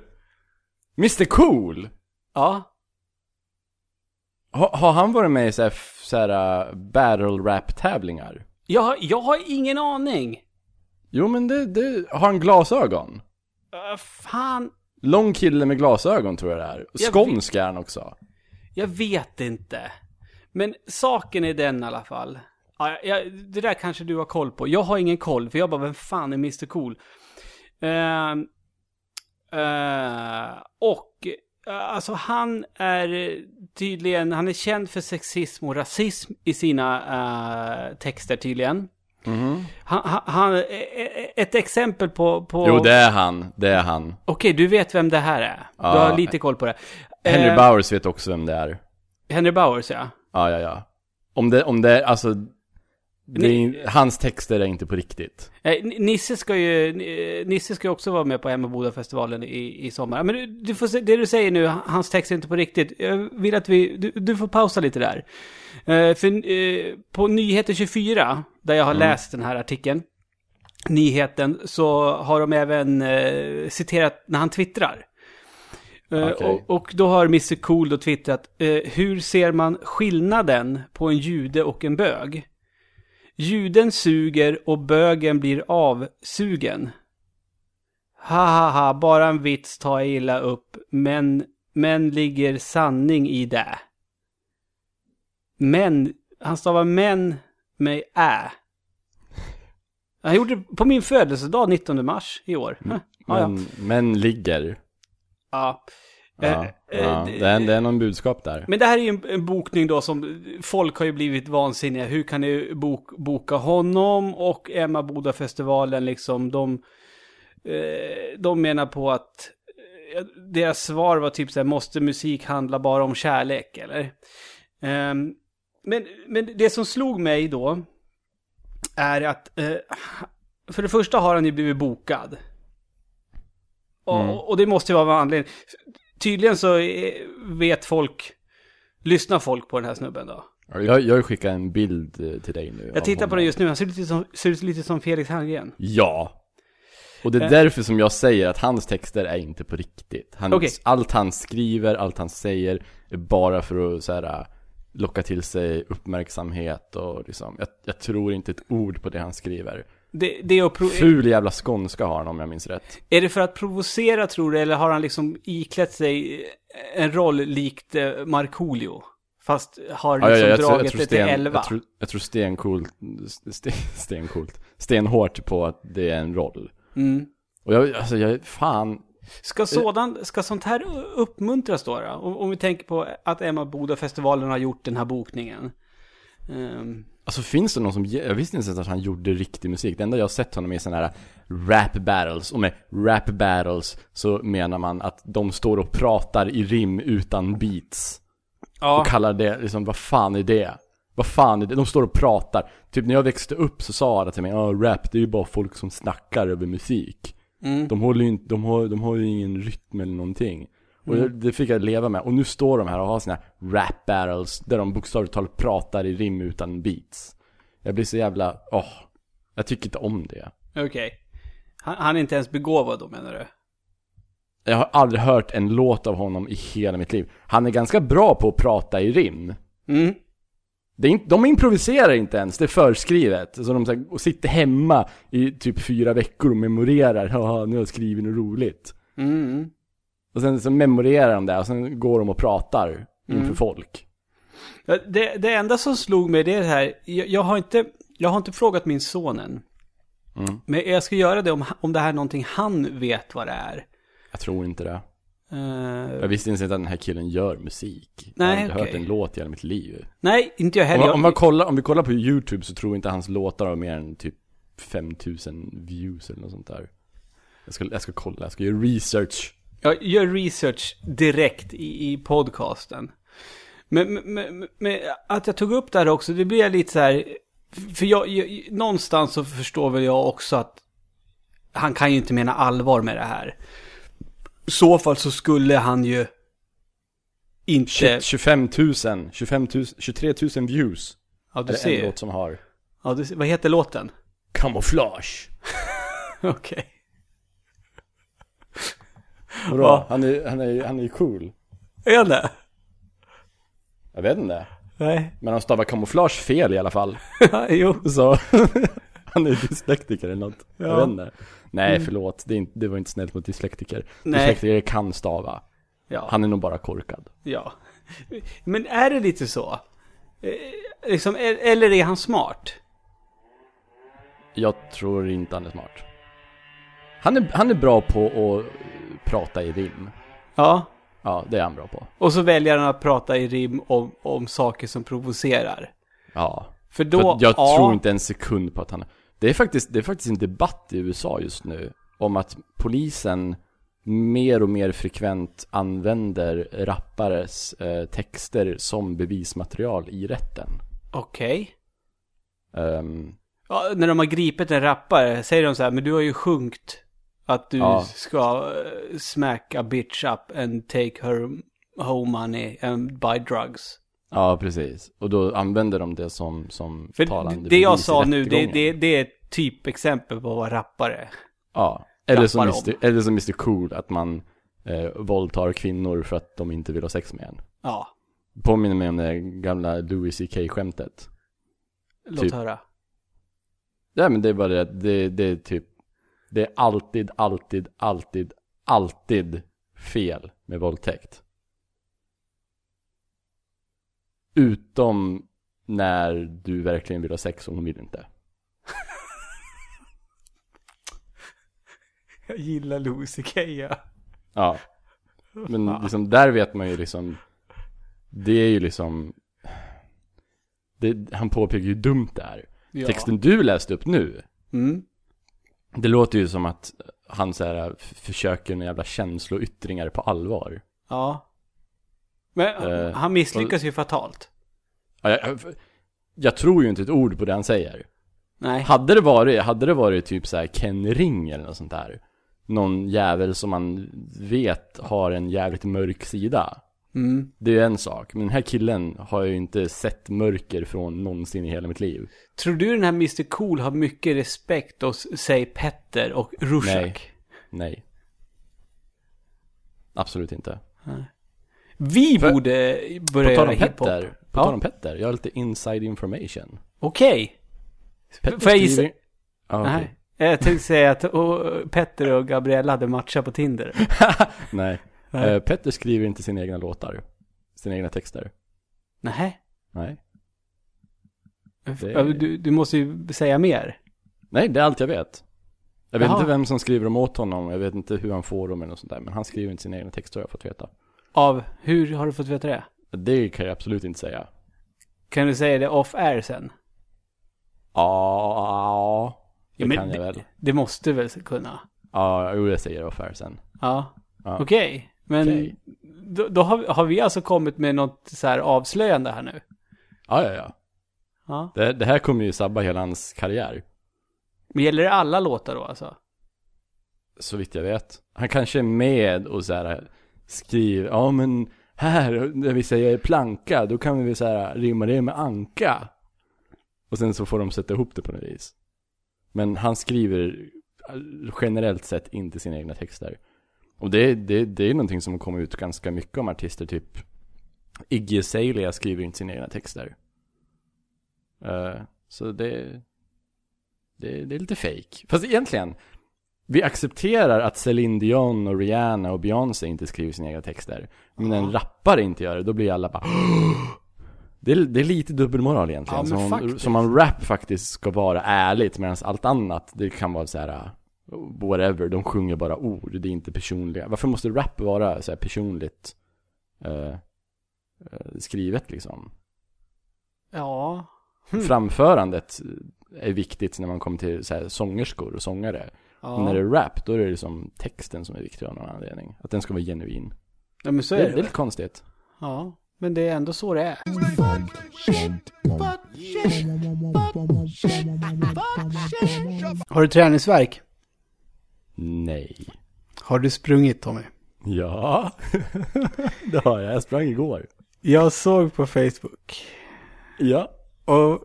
B: Mr Cool!
A: Ja.
B: Ha, har han varit med i så här, så här uh, battle rap tävlingar?
A: Jag, jag har ingen aning.
B: Jo, men det, det, har han glasögon?
A: Uh, fan,
B: Lång kille med glasögon tror jag det är.
A: Jag
B: Skånsk är han också.
A: jag vet inte. Men saken är den i alla fall. Ja, jag, det där kanske du har koll på. Jag har ingen koll, för jag bara, vem fan är Mr Cool? Ehm, eh, och, alltså han är tydligen, han är känd för sexism och rasism i sina eh, texter tydligen.
B: Mhm.
A: Han, han, eh, eh, ett exempel på... på
B: Jo, det är han. Det är han.
A: Okej, du vet vem det här är. Du
B: Ja.
A: har lite koll på det.
B: Henry
A: Eh,
B: Bowers vet också vem det är.
A: Henry Bowers, ja.
B: Ja, ja, ja. Om det, om det, alltså... Är, hans texter är inte på riktigt.
A: Eh, N- Nisse ska ju, eh, Nisse ska ju också vara med på Emmaboda-festivalen i, i sommar. Men du, du får det du säger nu, hans text är inte på riktigt. Jag vill att vi, du, du får pausa lite där. Eh, för eh, på Nyheter 24, där jag har läst den här artikeln, nyheten, så har de även eh, citerat när han twittrar.
B: Okej.
A: och, och då har Mr Cool då twittrat, hur ser man skillnaden på en jude och en bög? Juden suger och bögen blir avsugen. Ha ha ha, bara en vits tar jag illa upp, men, men ligger sanning i det. Men, han stavar män med ä. Han gjorde det på min födelsedag 19 mars i år. Huh. Ja, ja.
B: Men, men ligger.
A: ja.
B: Ja,
A: Eh,
B: ja.
A: eh,
B: Det, är, det är någon budskap där.
A: Men det här är ju en, en bokning då som folk har ju blivit vansinniga. Hur kan ni bok, boka honom och Emma Boda festivalen liksom de, eh, de menar på att deras svar var typ så här, måste musik handla bara om kärlek eller? Ehm, men, men det som slog mig då är att för det första har han ju blivit bokad. Och,
B: Mm.
A: och det måste ju vara av anledning. Tydligen så eh, vet folk, lyssnar folk på den här snubben då.
B: Jag, jag har skickat en bild eh, till dig nu.
A: Jag tittar på
B: honom.
A: den just nu, han ser lite som, ser ut lite som Felix Herngren.
B: Ja. Och det är
A: Eh.
B: därför som jag säger att hans texter är inte på riktigt. Han,
A: Okej.
B: Allt han skriver, allt han säger är bara för att så här, locka till sig uppmärksamhet och liksom, jag, jag tror inte ett ord på det han skriver.
A: Det, det är,
B: Ful jävla skånska har han om jag minns rätt.
A: är det för att provocera tror du, eller har han liksom iklätt sig en roll likt eh, Markoolio? Fast har
B: Ja,
A: liksom
B: ja, jag, tror, jag,
A: dragit
B: tror
A: det till
B: sten,
A: 11?
B: jag, tror, jag tror stencoolt, sten, stencoolt, stenhårt på att det är en roll.
A: Mm.
B: Och jag, alltså jag, fan,
A: Ska, sådan, ska sånt här uppmuntras då? då? Om, om vi tänker på att Emma Boda-festivalen har gjort den här bokningen. Ehm,
B: Alltså finns det någon som, jag visste inte ens att han gjorde riktig musik. Det enda jag har sett honom är sådana här rap battles. Och med rap battles så menar man att de står och pratar i rim utan beats.
A: Ja.
B: Och kallar det, liksom, vad fan är det? Vad fan är det? De står och pratar. Typ när jag växte upp så sa alla till mig, ja rap det är ju bara folk som snackar över musik.
A: Mm.
B: De håller ju inte, de har, de har ju ingen rytm eller någonting. Och
A: Mm.
B: det, fick jag leva med. Och nu står de här och har sina rap battles där de bokstavligt talat pratar i rim utan beats. Jag blir så jävla, åh. jag tycker inte om det.
A: Okej. Han, han är inte ens begåvad då menar du?
B: Jag har aldrig hört en låt av honom i hela mitt liv. Han är ganska bra på att prata i rim.
A: Mm.
B: Det är inte, de improviserar inte ens, det är förskrivet. Så de så här, och sitter hemma i typ fyra veckor och memorerar, haha nu har jag skrivit något roligt.
A: Mm.
B: Och sen så memorerar de det och sen går de och pratar inför
A: Mm.
B: folk.
A: Det, det enda som slog mig det är det här, jag, jag, har inte, jag har inte frågat min son än.
B: Mm.
A: Men jag ska göra det om, om det här är någonting han vet vad det är.
B: Jag tror inte det.
A: Eh,
B: Jag visste inte att den här killen gör musik.
A: Nej,
B: jag har inte
A: okej.
B: hört en låt i hela mitt liv.
A: nej, inte jag
B: Om,
A: heller.
B: om, man
A: Jag,
B: kollar, om vi kollar på YouTube så tror inte hans låtar har mer än typ 5000 views eller något sånt där. Jag ska, jag ska kolla, jag ska göra research.
A: Jag gör research direkt i, i podcasten. Men, men, men, att jag tog upp det här också, det blir jag lite så här, för jag, jag, någonstans så förstår väl jag också att han kan ju inte mena allvar med det här. I så fall så skulle han ju inte...
B: Shit, 25 000, 25 000, 23 000 views.
A: Ja,
B: är
A: du
B: det en
A: ser.
B: låt som har.
A: Ja, du ser. Vad heter låten?
B: Camouflage.
A: Okej.
B: Vadå?
A: Ja.
B: Han är, han är, han är cool.
A: Är han det?
B: Jag vet inte.
A: Nej.
B: Men han stavar kamouflage fel i alla fall.
A: jo.
B: Så han är dyslektiker eller något. Jag
A: Ja.
B: vet inte. Nej förlåt, det, inte, det var inte snällt mot dyslektiker.
A: Nej.
B: Dyslektiker kan stava.
A: Ja.
B: Han är nog bara korkad.
A: Ja. Men är det lite så? Eh, liksom, e- eller är han smart?
B: Jag tror inte han är smart. Han är, han är bra på att prata i rim.
A: Ja.
B: Ja, det är han bra på.
A: Och så väljer han att prata i rim om, om saker som provocerar.
B: Ja.
A: För då,
B: För jag
A: ja,
B: tror inte en sekund på att han... Det är, faktiskt, det är faktiskt en debatt i USA just nu om att polisen mer och mer frekvent använder rappares eh, texter som bevismaterial i rätten.
A: Okej.
B: Ehm,
A: Ja, när de har gripit en rappare, säger de så här, men du har ju sjungit att du
B: Ja.
A: ska eh, smack a bitch up and take her home money and buy drugs.
B: ja, precis. Och då använder de det som, som
A: För
B: talande
A: det jag sa nu, det, det, det är ett typexempel på vad rappare.
B: Ja, eller som. Mr, eller som Mr Cool, att man eh, våldtar kvinnor för att de inte vill ha sex med en.
A: Ja,
B: Påminner mig om det gamla Louis CK-skämtet.
A: låt
B: Typ.
A: höra.
B: Ja men det är bara det att det, det är typ Det är alltid, alltid, alltid, alltid fel med våldtäkt. Utom när du verkligen vill ha sex och hon vill inte.
A: Jag gillar Louis CK, ja.
B: Men liksom där vet man ju liksom Det är ju liksom det, Han påpekar ju dumt det är.
A: ja.
B: Texten du läste upp nu
A: Mm.
B: Det låter ju som att han så här, försöker med jävla känsloyttringar på allvar.
A: Ja. Men
B: Eh,
A: han misslyckas ju fatalt.
B: Ja, jag, jag tror ju inte ett ord på det han säger.
A: Nej.
B: Hade det varit, hade det varit typ så här Ken Ring eller något sånt där. Någon jävel som man vet har en jävligt mörk sida.
A: Mm.
B: Det är ju en sak. Men den här killen har ju inte sett mörker från någonsin i hela mitt liv.
A: Tror du den här Mr Cool har mycket respekt hos, säg Petter och Rushak?
B: Nej. Nej. Absolut inte.
A: Vi
B: För-
A: borde
B: På
A: börja
B: tal
A: göra hiphop.
B: Petter, på
A: Ja.
B: tal om Petter, jag har lite inside information.
A: Okej.
B: Petter
A: Får jag gissa?
B: skriver- okej.
A: Nej. Jag tänkte säga att och, Petter och Gabriella hade matchat på Tinder.
B: Nej. Eh, Petter skriver inte sina egna låtar. Sina egna texter.
A: Nej.
B: Nej. Det-
A: Du, du måste ju säga mer.
B: Nej, det är allt jag vet. Jag vet
A: Jaha.
B: inte vem som skriver dem åt honom, jag vet inte hur han får dem eller något sånt där. Men han skriver inte sina egna texter har jag fått veta.
A: Av, hur har du fått veta det?
B: Det kan jag absolut inte säga.
A: Kan du säga det off air sen?
B: Ja, det
A: Ja,
B: kan jag väl.
A: Det måste du väl kunna?
B: Ja, jo jag säger det affär sen.
A: Ja.
B: Ja.
A: Okej. Men
B: Okej.
A: då, då har, har vi alltså kommit med något så här avslöjande här nu.
B: Ja, ja, ja.
A: Ja.
B: Det, det här kommer ju sabba hela hans karriär.
A: Men gäller det alla låtar då alltså?
B: Så vitt jag vet. Han kanske är med och så här skriver, ja men här, när vi säger planka, då kan vi så här rimma det med anka. Och sen så får de sätta ihop det på något vis. Men han skriver generellt sett inte sina egna texter. Och det, det, det är någonting som kommer ut ganska mycket om artister, typ Iggy Azalea skriver inte sina egna texter. Eh, så det, det, det är lite fake. Fast egentligen, vi accepterar att Celine Dion och Rihanna och Beyoncé inte skriver sina egna texter. Men när en rappare inte gör det, då blir alla bara det är, det är lite dubbelmoral egentligen.
A: Ja,
B: som, om, som om rap faktiskt ska vara ärligt, medan allt annat, det kan vara så här uh, whatever, de sjunger bara ord, det är inte personliga. Varför måste rap vara så här personligt eh, eh, skrivet liksom?
A: Ja.
B: Framförandet är viktigt när man kommer till så här, sångerskor och sångare.
A: Ja.
B: Men när det är rap, då är det liksom texten som är viktig av någon anledning. Att den ska vara genuin.
A: ja, men så
B: Det,
A: är
B: det
A: det.
B: är lite konstigt.
A: Ja, men det är ändå så det är. Har du träningsverk?
B: Nej.
A: Har du sprungit Tommy?
B: Ja, det har jag. Jag sprang igår.
A: Jag såg på Facebook
B: Ja.
A: och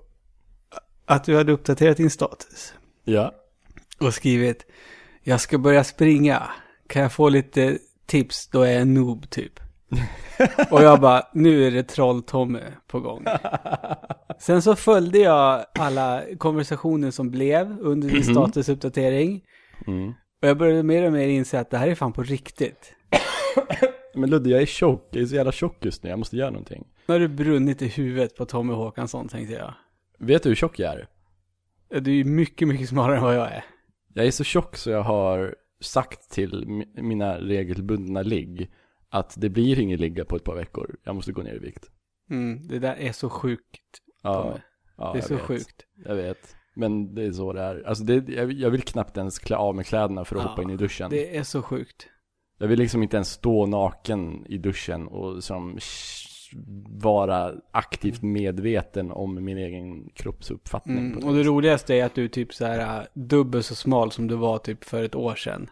A: att du hade uppdaterat din status
B: Ja.
A: och skrivit Jag ska börja springa. Kan jag få lite tips? Då är jag en noob typ. och jag bara, nu är det Troll-Tommy på gång. Sen så följde jag alla konversationer som blev under din statusuppdatering.
B: Mm.
A: Och jag började mer och mer inse att det här är fan på riktigt.
B: Men Ludde, jag är tjock. Jag är så jävla tjock just nu. Jag måste göra någonting.
A: Nu har du brunnit i huvudet på Tommy Håkansson tänkte jag.
B: Vet du hur tjock jag är?
A: Ja, Du är ju mycket, mycket smartare än vad jag är.
B: Jag är så tjock så jag har sagt till mi- mina regelbundna ligg att det blir ingen ligga på ett par veckor. Jag måste gå ner i vikt.
A: Mm, det där är så sjukt.
B: Ja,
A: Tommy.
B: ja
A: det är
B: jag
A: så
B: vet.
A: sjukt.
B: Jag vet. Men det är så det är. Alltså det, jag, jag vill knappt ens klä av mig kläderna för att
A: Ja,
B: hoppa in i duschen.
A: Det är så sjukt.
B: Jag vill liksom inte ens stå naken i duschen och som vara aktivt medveten om min egen kroppsuppfattning.
A: Mm, och det roligaste är att du är typ så här äh, dubbelt så smal som du var typ för ett år sedan.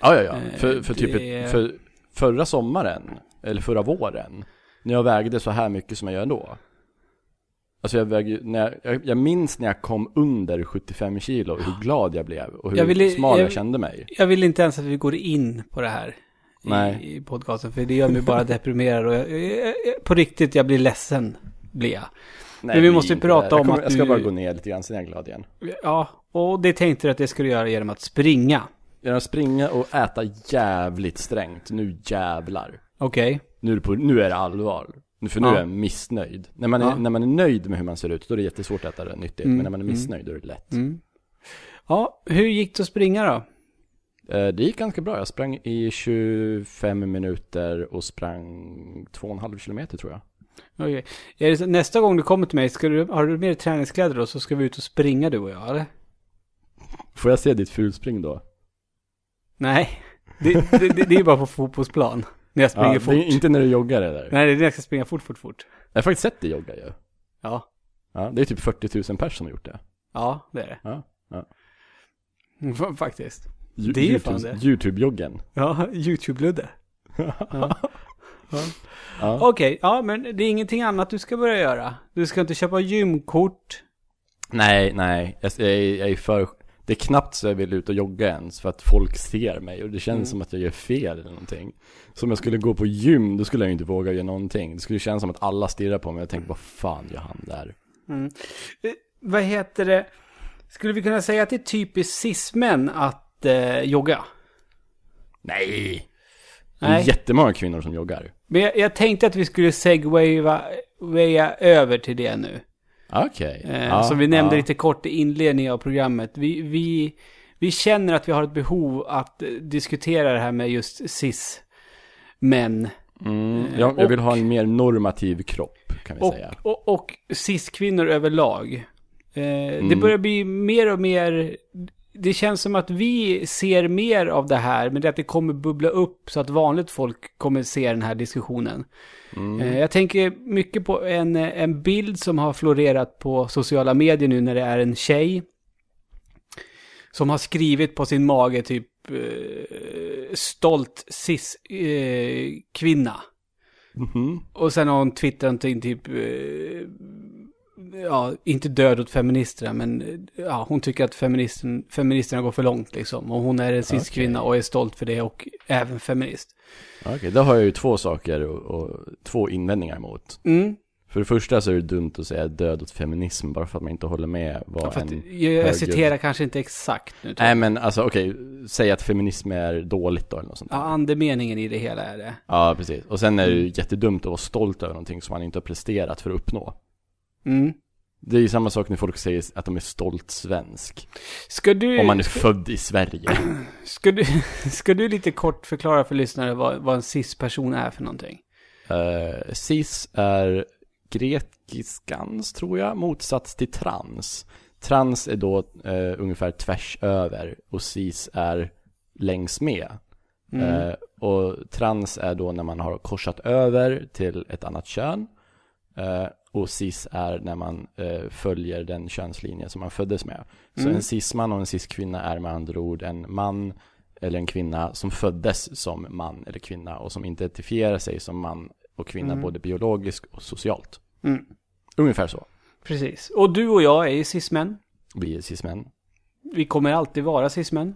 B: Ja, ja, ja.
A: Eh,
B: För, för typ ett, för förra sommaren, eller förra våren, när jag vägde så här mycket som jag gör då. Alltså jag väger, när jag, jag, jag minns när jag kom under 75 kilo, hur glad jag blev och hur
A: Jag ville-
B: smal jag,
A: jag-
B: kände mig.
A: Jag vill inte ens att vi går in på det här i, i podcasten. För det gör mig bara deprimerad och jag, jag, jag, på riktigt, jag blir ledsen. Blir jag.
B: Nej,
A: Men vi måste
B: inte
A: prata
B: jag
A: om
B: kommer,
A: att
B: Jag ska bara gå ner lite grann, sen är jag glad igen.
A: Ja, och det tänkte du att det skulle göra genom att springa.
B: Genom att springa och äta jävligt strängt, nu jävlar.
A: Okej.
B: Nu är det, på, nu är det allvar. För nu
A: Ja.
B: är jag missnöjd. När man, är,
A: Ja.
B: när man är nöjd med hur man ser ut, då är det jättesvårt att äta det nyttigt.
A: Mm,
B: Men när man är
A: mm.
B: missnöjd, då är det lätt.
A: Mm. Ja, hur gick det att springa då?
B: Eh, Det gick ganska bra. Jag sprang i 25 minuter och sprang 2,5 kilometer tror jag.
A: Okej. Så, nästa gång du kommer till mig, ska du, har du dig träningskläder då så ska vi ut och springa du och jag, eller?
B: Får jag se ditt fulspring då?
A: Nej, det, det, det, det är bara på fotbollsplan. När jag springer
B: Ja,
A: fort.
B: det är inte när du joggar eller?
A: Nej, det är när jag ska springa fort, fort, fort.
B: Jag har faktiskt sett dig jogga ju.
A: Ja,
B: Ja, det är typ 40 000 personer som har gjort det.
A: ja det är det.
B: Ja, ja.
A: Mm, fa- Faktiskt.
B: Ju-
A: Det är
B: YouTube-
A: fan det.
B: YouTube-joggen.
A: Ja, YouTube-ludde. Ja.
B: Ja.
A: Okej, ja men det är ingenting annat du ska börja göra. Du ska inte köpa gymkort.
B: Nej, nej. Jag, jag, jag är för... Det är knappt så jag vill ut och jogga ens för att folk ser mig och det känns
A: Mm.
B: som att jag gör fel eller någonting. Så om jag skulle gå på gym, då skulle jag ju inte våga göra någonting. Det skulle kännas som att alla stirrar på mig och tänker vad fan gör han där?
A: Mm. Eh, vad heter det? Skulle vi kunna säga att det är typiskt cis-män att eh, jogga?
B: Nej! Det är
A: Nej.
B: jättemånga kvinnor som joggar.
A: Men jag, jag tänkte att vi skulle segwaya waya över till det nu.
B: Okej.
A: Eh,
B: Ja,
A: som vi nämnde
B: ja.
A: lite kort i inledningen av programmet. Vi, vi, vi känner att vi har ett behov att eh, diskutera det här med just cis-män.
B: Mm, jag, jag vill
A: och-
B: ha en mer normativ kropp, kan vi
A: Och,
B: säga.
A: och, och cis-kvinnor överlag. Eh, Det
B: Mm.
A: börjar bli mer och mer det känns som att vi ser mer av det här, men det är att det kommer bubbla upp så att vanligt folk kommer se den här diskussionen. Eh, Jag tänker mycket på en, eh, en bild som har florerat på sociala medier nu när det är en tjej som har skrivit på sin mage typ eh, stolt cis-kvinna.
B: Mhm.
A: Och sen har hon twittrat någonting typ, eh, ja, inte död åt feministerna, men ja, hon tycker att feministen, feministerna går för långt liksom. Och hon är en cis-kvinna och är stolt för det och även feminist.
B: Okej, då har jag ju två saker och, och två invändningar mot.
A: Mm.
B: För det första så är det dumt att säga död åt feminism bara för att man inte håller med vad
A: För att,
B: en
A: jag, jag citerar kanske inte exakt nu.
B: Nej men alltså okej, säg att feminism är dåligt då eller något sånt
A: Ja, andemeningen i det hela är det.
B: Ja, precis. Och sen är det
A: Mm.
B: ju jättedumt att vara stolt över någonting som man inte har presterat för att uppnå.
A: Mm.
B: Det är ju samma sak när folk säger att de är stolt svensk.
A: Ska du...
B: Om man är född i Sverige.
A: Ska du, ska du lite kort förklara för lyssnare vad, vad en cis-person är för någonting?
B: Uh, cis är grekiskans, tror jag, motsats till trans. Trans är då eh, ungefär tvärs över och cis är längs med.
A: Mm.
B: Eh, och trans är då när man har korsat över till ett annat kön. Och cis är när man eh, följer den könslinje som man föddes med. Så
A: Mm.
B: en cisman och en cis-kvinna är med andra ord en man eller en kvinna som föddes som man eller kvinna och som identifierar sig som man och kvinna
A: Mm.
B: både biologiskt och socialt.
A: Mm.
B: Ungefär så.
A: Precis. Och du och jag är ju cis-män.
B: Är cis-män.
A: Vi kommer alltid vara cis-män.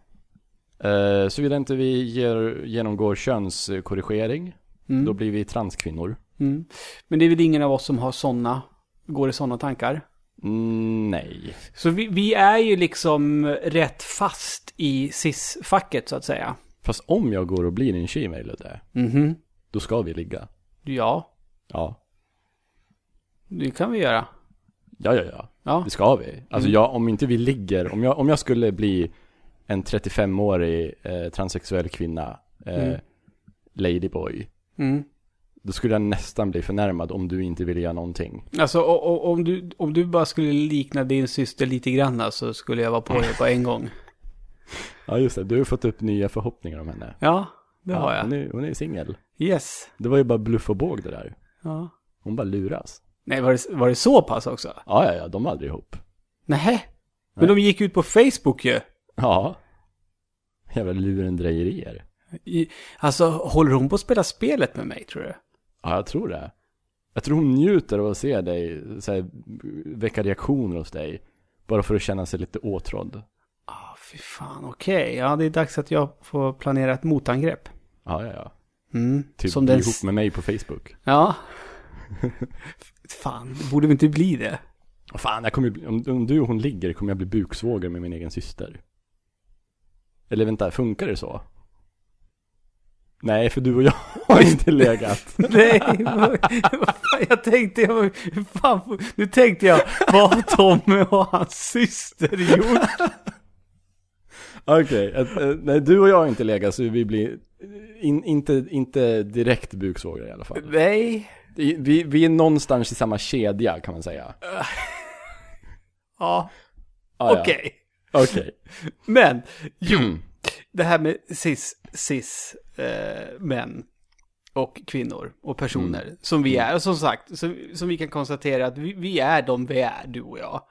B: Eh, Såvida inte vi ger, genomgår könskorrigering,
A: Mm.
B: då blir vi transkvinnor.
A: Mm. Men det är väl ingen av oss som har sådana, går i sådana tankar.
B: Mm, nej.
A: Så vi, vi är ju liksom rätt fast i cis-facket så att säga.
B: Fast om jag går och blir en tjej med Ludde,
A: Mhm.
B: då ska vi ligga.
A: Ja,
B: Ja.
A: det kan vi göra.
B: Ja, ja, ja.
A: Ja.
B: Det ska vi. Alltså jag, om inte vi ligger, om jag, om jag skulle bli en 35-årig eh, transsexuell kvinna, eh,
A: Mm.
B: ladyboy,
A: Mm.
B: Då skulle jag nästan bli förnärmad om du inte ville göra någonting.
A: Alltså o- o- om, du, om du bara skulle likna din syster lite grann så skulle jag vara på dig på en gång.
B: Ja, just det. Du har fått upp nya förhoppningar om henne.
A: Ja, det har
B: Hon
A: jag.
B: är, hon är singel.
A: Yes.
B: Det var ju bara bluff och båg det där.
A: Ja.
B: Hon bara luras.
A: Nej, var det, var det så pass också?
B: Ja, ja, ja. De var aldrig ihop.
A: Nej. Men de gick ut på Facebook ju.
B: Ja. Jävla lurendrejerier.
A: I, alltså, håller hon på att spela spelet med mig tror du?
B: Ja, jag tror det. Jag tror hon njuter av att se dig, så här, väcka reaktioner hos dig. Bara för att känna sig lite åtrådd.
A: Ah, fy fan, okej. Ja, det är dags att jag får planera ett motangrepp.
B: Ja, ja, ja.
A: Mm.
B: Typ
A: Som den...
B: ihop med mig på Facebook.
A: Ja. fan, borde vi inte bli det?
B: Fan, jag kommer, om, om du och hon ligger kommer jag bli buksvåger med min egen syster. Eller vänta, funkar det så? Nej, för du och jag har inte legat.
A: Nej, vad- vad fan, jag tänkte, jag, fan, nu tänkte jag, vad har Tommy och hans syster gjort?
B: Okej, eh, nej du och jag har inte legat så vi blir in, inte, inte direkt buksvågare i alla fall.
A: Nej.
B: Vi, vi, är någonstans i samma kedja kan man säga.
A: Ja,
B: Ah,
A: okej.
B: Okej.
A: Men, jo,
B: Mm.
A: det här med cis, cis, eh, och kvinnor och personer som vi är. Och som sagt, som, som vi kan konstatera att vi, vi är de vi är, du och jag.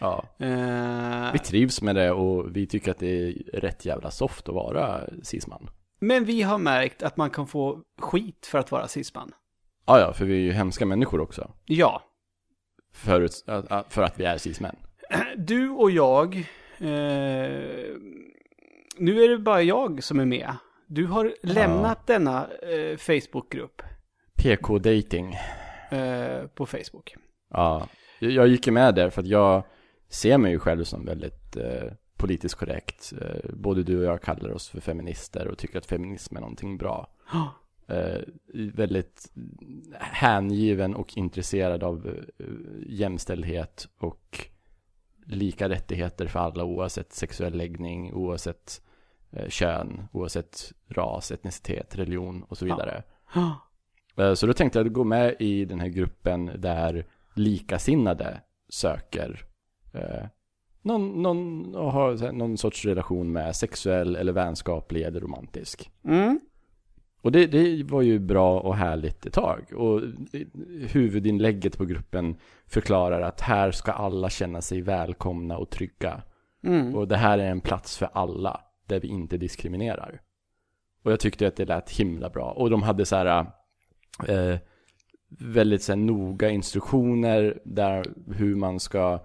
B: Ja.
A: Eh,
B: Vi trivs med det och vi tycker att det är rätt jävla soft att vara cisman.
A: men vi har märkt att man kan få skit för att vara cisman.
B: Ja, ja, för vi är ju hemska människor också.
A: Ja,
B: Förut, för att vi är cismän.
A: du och jag, eh, nu är det bara jag som är med. Du har lämnat denna eh, Facebookgrupp
B: PK-dating.
A: eh, på Facebook.
B: Ja, jag- gick ju med där för att jag ser mig ju själv som väldigt eh, politiskt korrekt. Eh, både du och jag kallar oss för feminister och tycker att feminism är någonting bra. Eh, väldigt hängiven och intresserad av eh, jämställdhet och lika rättigheter för alla oavsett sexuell läggning, oavsett eh, kön, oavsett ras, etnicitet, religion och så vidare. Eh, Så då tänkte jag gå med i den här gruppen där likasinnade söker eh, någon, någon, och ha så här, någon sorts relation med sexuell eller vänskaplig eller romantisk.
A: Mm.
B: Och det, det var ju bra och härligt ett tag. Och huvudinlägget på gruppen förklarar att här ska alla känna sig välkomna och trygga.
A: Mm.
B: Och det här är en plats för alla, där vi inte diskriminerar. Och jag tyckte att det lät himla bra. Och de hade så här eh, väldigt så här, noga instruktioner där hur man ska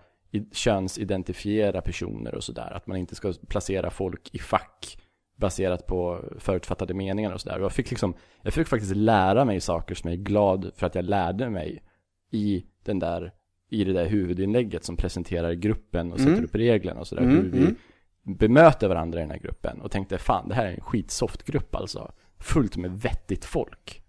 B: könsidentifiera personer och sådär. Att man inte ska placera folk i fack baserat på förutfattade meningar och sådär. Jag fick liksom, jag fick faktiskt lära mig saker som jag är glad för att jag lärde mig i den där, i det där huvudinlägget som presenterar gruppen och sätter
A: Mm.
B: upp reglerna och sådär.
A: Mm,
B: hur vi
A: mm.
B: bemöter varandra i den här gruppen. Och tänkte, fan det här är en skitsoft grupp alltså. Fullt med vettigt folk.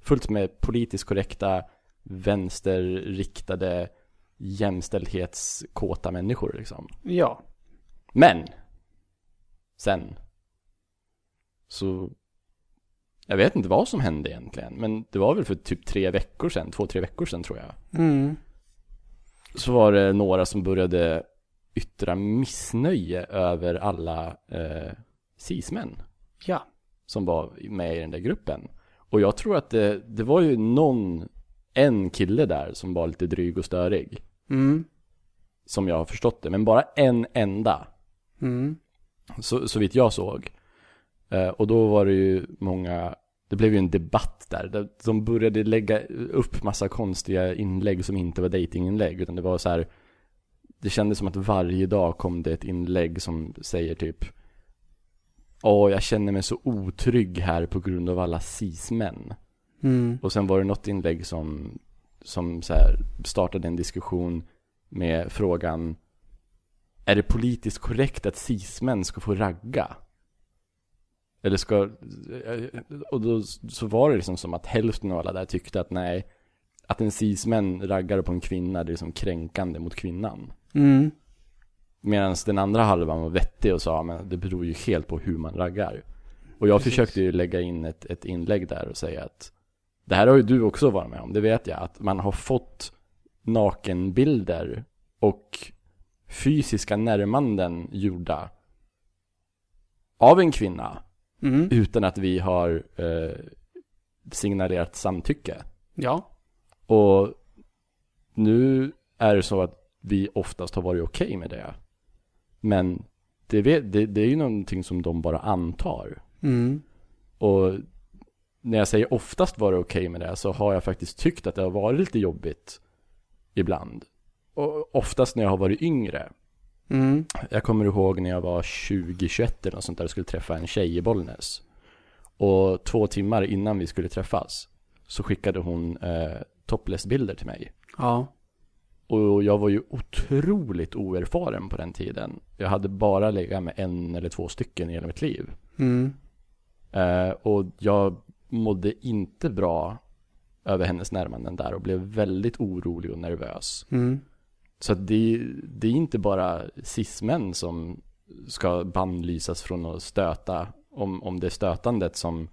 B: Fullt med politiskt korrekta, vänsterriktade, jämställdhetskåta människor liksom.
A: Ja.
B: Men Sen Så Jag vet inte vad som hände egentligen Men det var väl för typ tre veckor sedan Två, tre veckor sedan tror jag
A: Mm.
B: Så var det några som började Yttra missnöje över alla eh, cismän
A: Ja.
B: Som var med i den där gruppen Och jag tror att det, det var ju någon En kille där som var lite dryg och störig
A: Mm.
B: Som jag har förstått det Men bara en enda
A: Mm.
B: så, så vitt jag såg. Eh, och då var det ju många, det blev ju en debatt där. där De började lägga upp massa konstiga inlägg som inte var datinginlägg utan det var så här. Det kändes som att varje dag kom det ett inlägg som säger typ Åh, jag känner mig så otrygg här på grund av alla cis-män.
A: Mm.
B: Och sen var det något inlägg som, som så här startade en diskussion med frågan Är det politiskt korrekt att cis-män ska få ragga? Eller ska, och då så var det liksom som att hälften av alla där tyckte att nej Att en cis-män raggar på en kvinna, det är liksom kränkande mot kvinnan
A: Mm.
B: Medan den andra halvan var vettig och sa men det beror ju helt på hur man raggar. Och jag
A: Precis.
B: försökte ju lägga in ett, ett inlägg där och säga att det här har ju du också varit med om, det vet jag. Att man har fått nakenbilder och fysiska närmanden gjorda av en kvinna
A: Mm.
B: utan att vi har eh, signalerat samtycke.
A: Ja.
B: Och nu är det så att vi oftast har varit okej med det. Men det, det, det är ju någonting som de bara antar.
A: Mm.
B: Och när jag säger oftast vara okej med det så har jag faktiskt tyckt att det har varit lite jobbigt ibland. Och oftast när jag har varit yngre.
A: Mm.
B: Jag kommer ihåg när jag var 20-21 eller något sånt där och skulle träffa en tjej i Bollnäs. Och två timmar innan vi skulle träffas så skickade hon eh, topless-bilder till mig.
A: Ja.
B: Och jag var ju otroligt oerfaren på den tiden. Jag hade bara legat med en eller två stycken i hela mitt liv.
A: Mm.
B: Eh, och jag mådde inte bra över hennes närmanden där och blev väldigt orolig och nervös.
A: Mm.
B: Så det, det är inte bara cis-män som ska bannlysas från att stöta om, om det stötandet som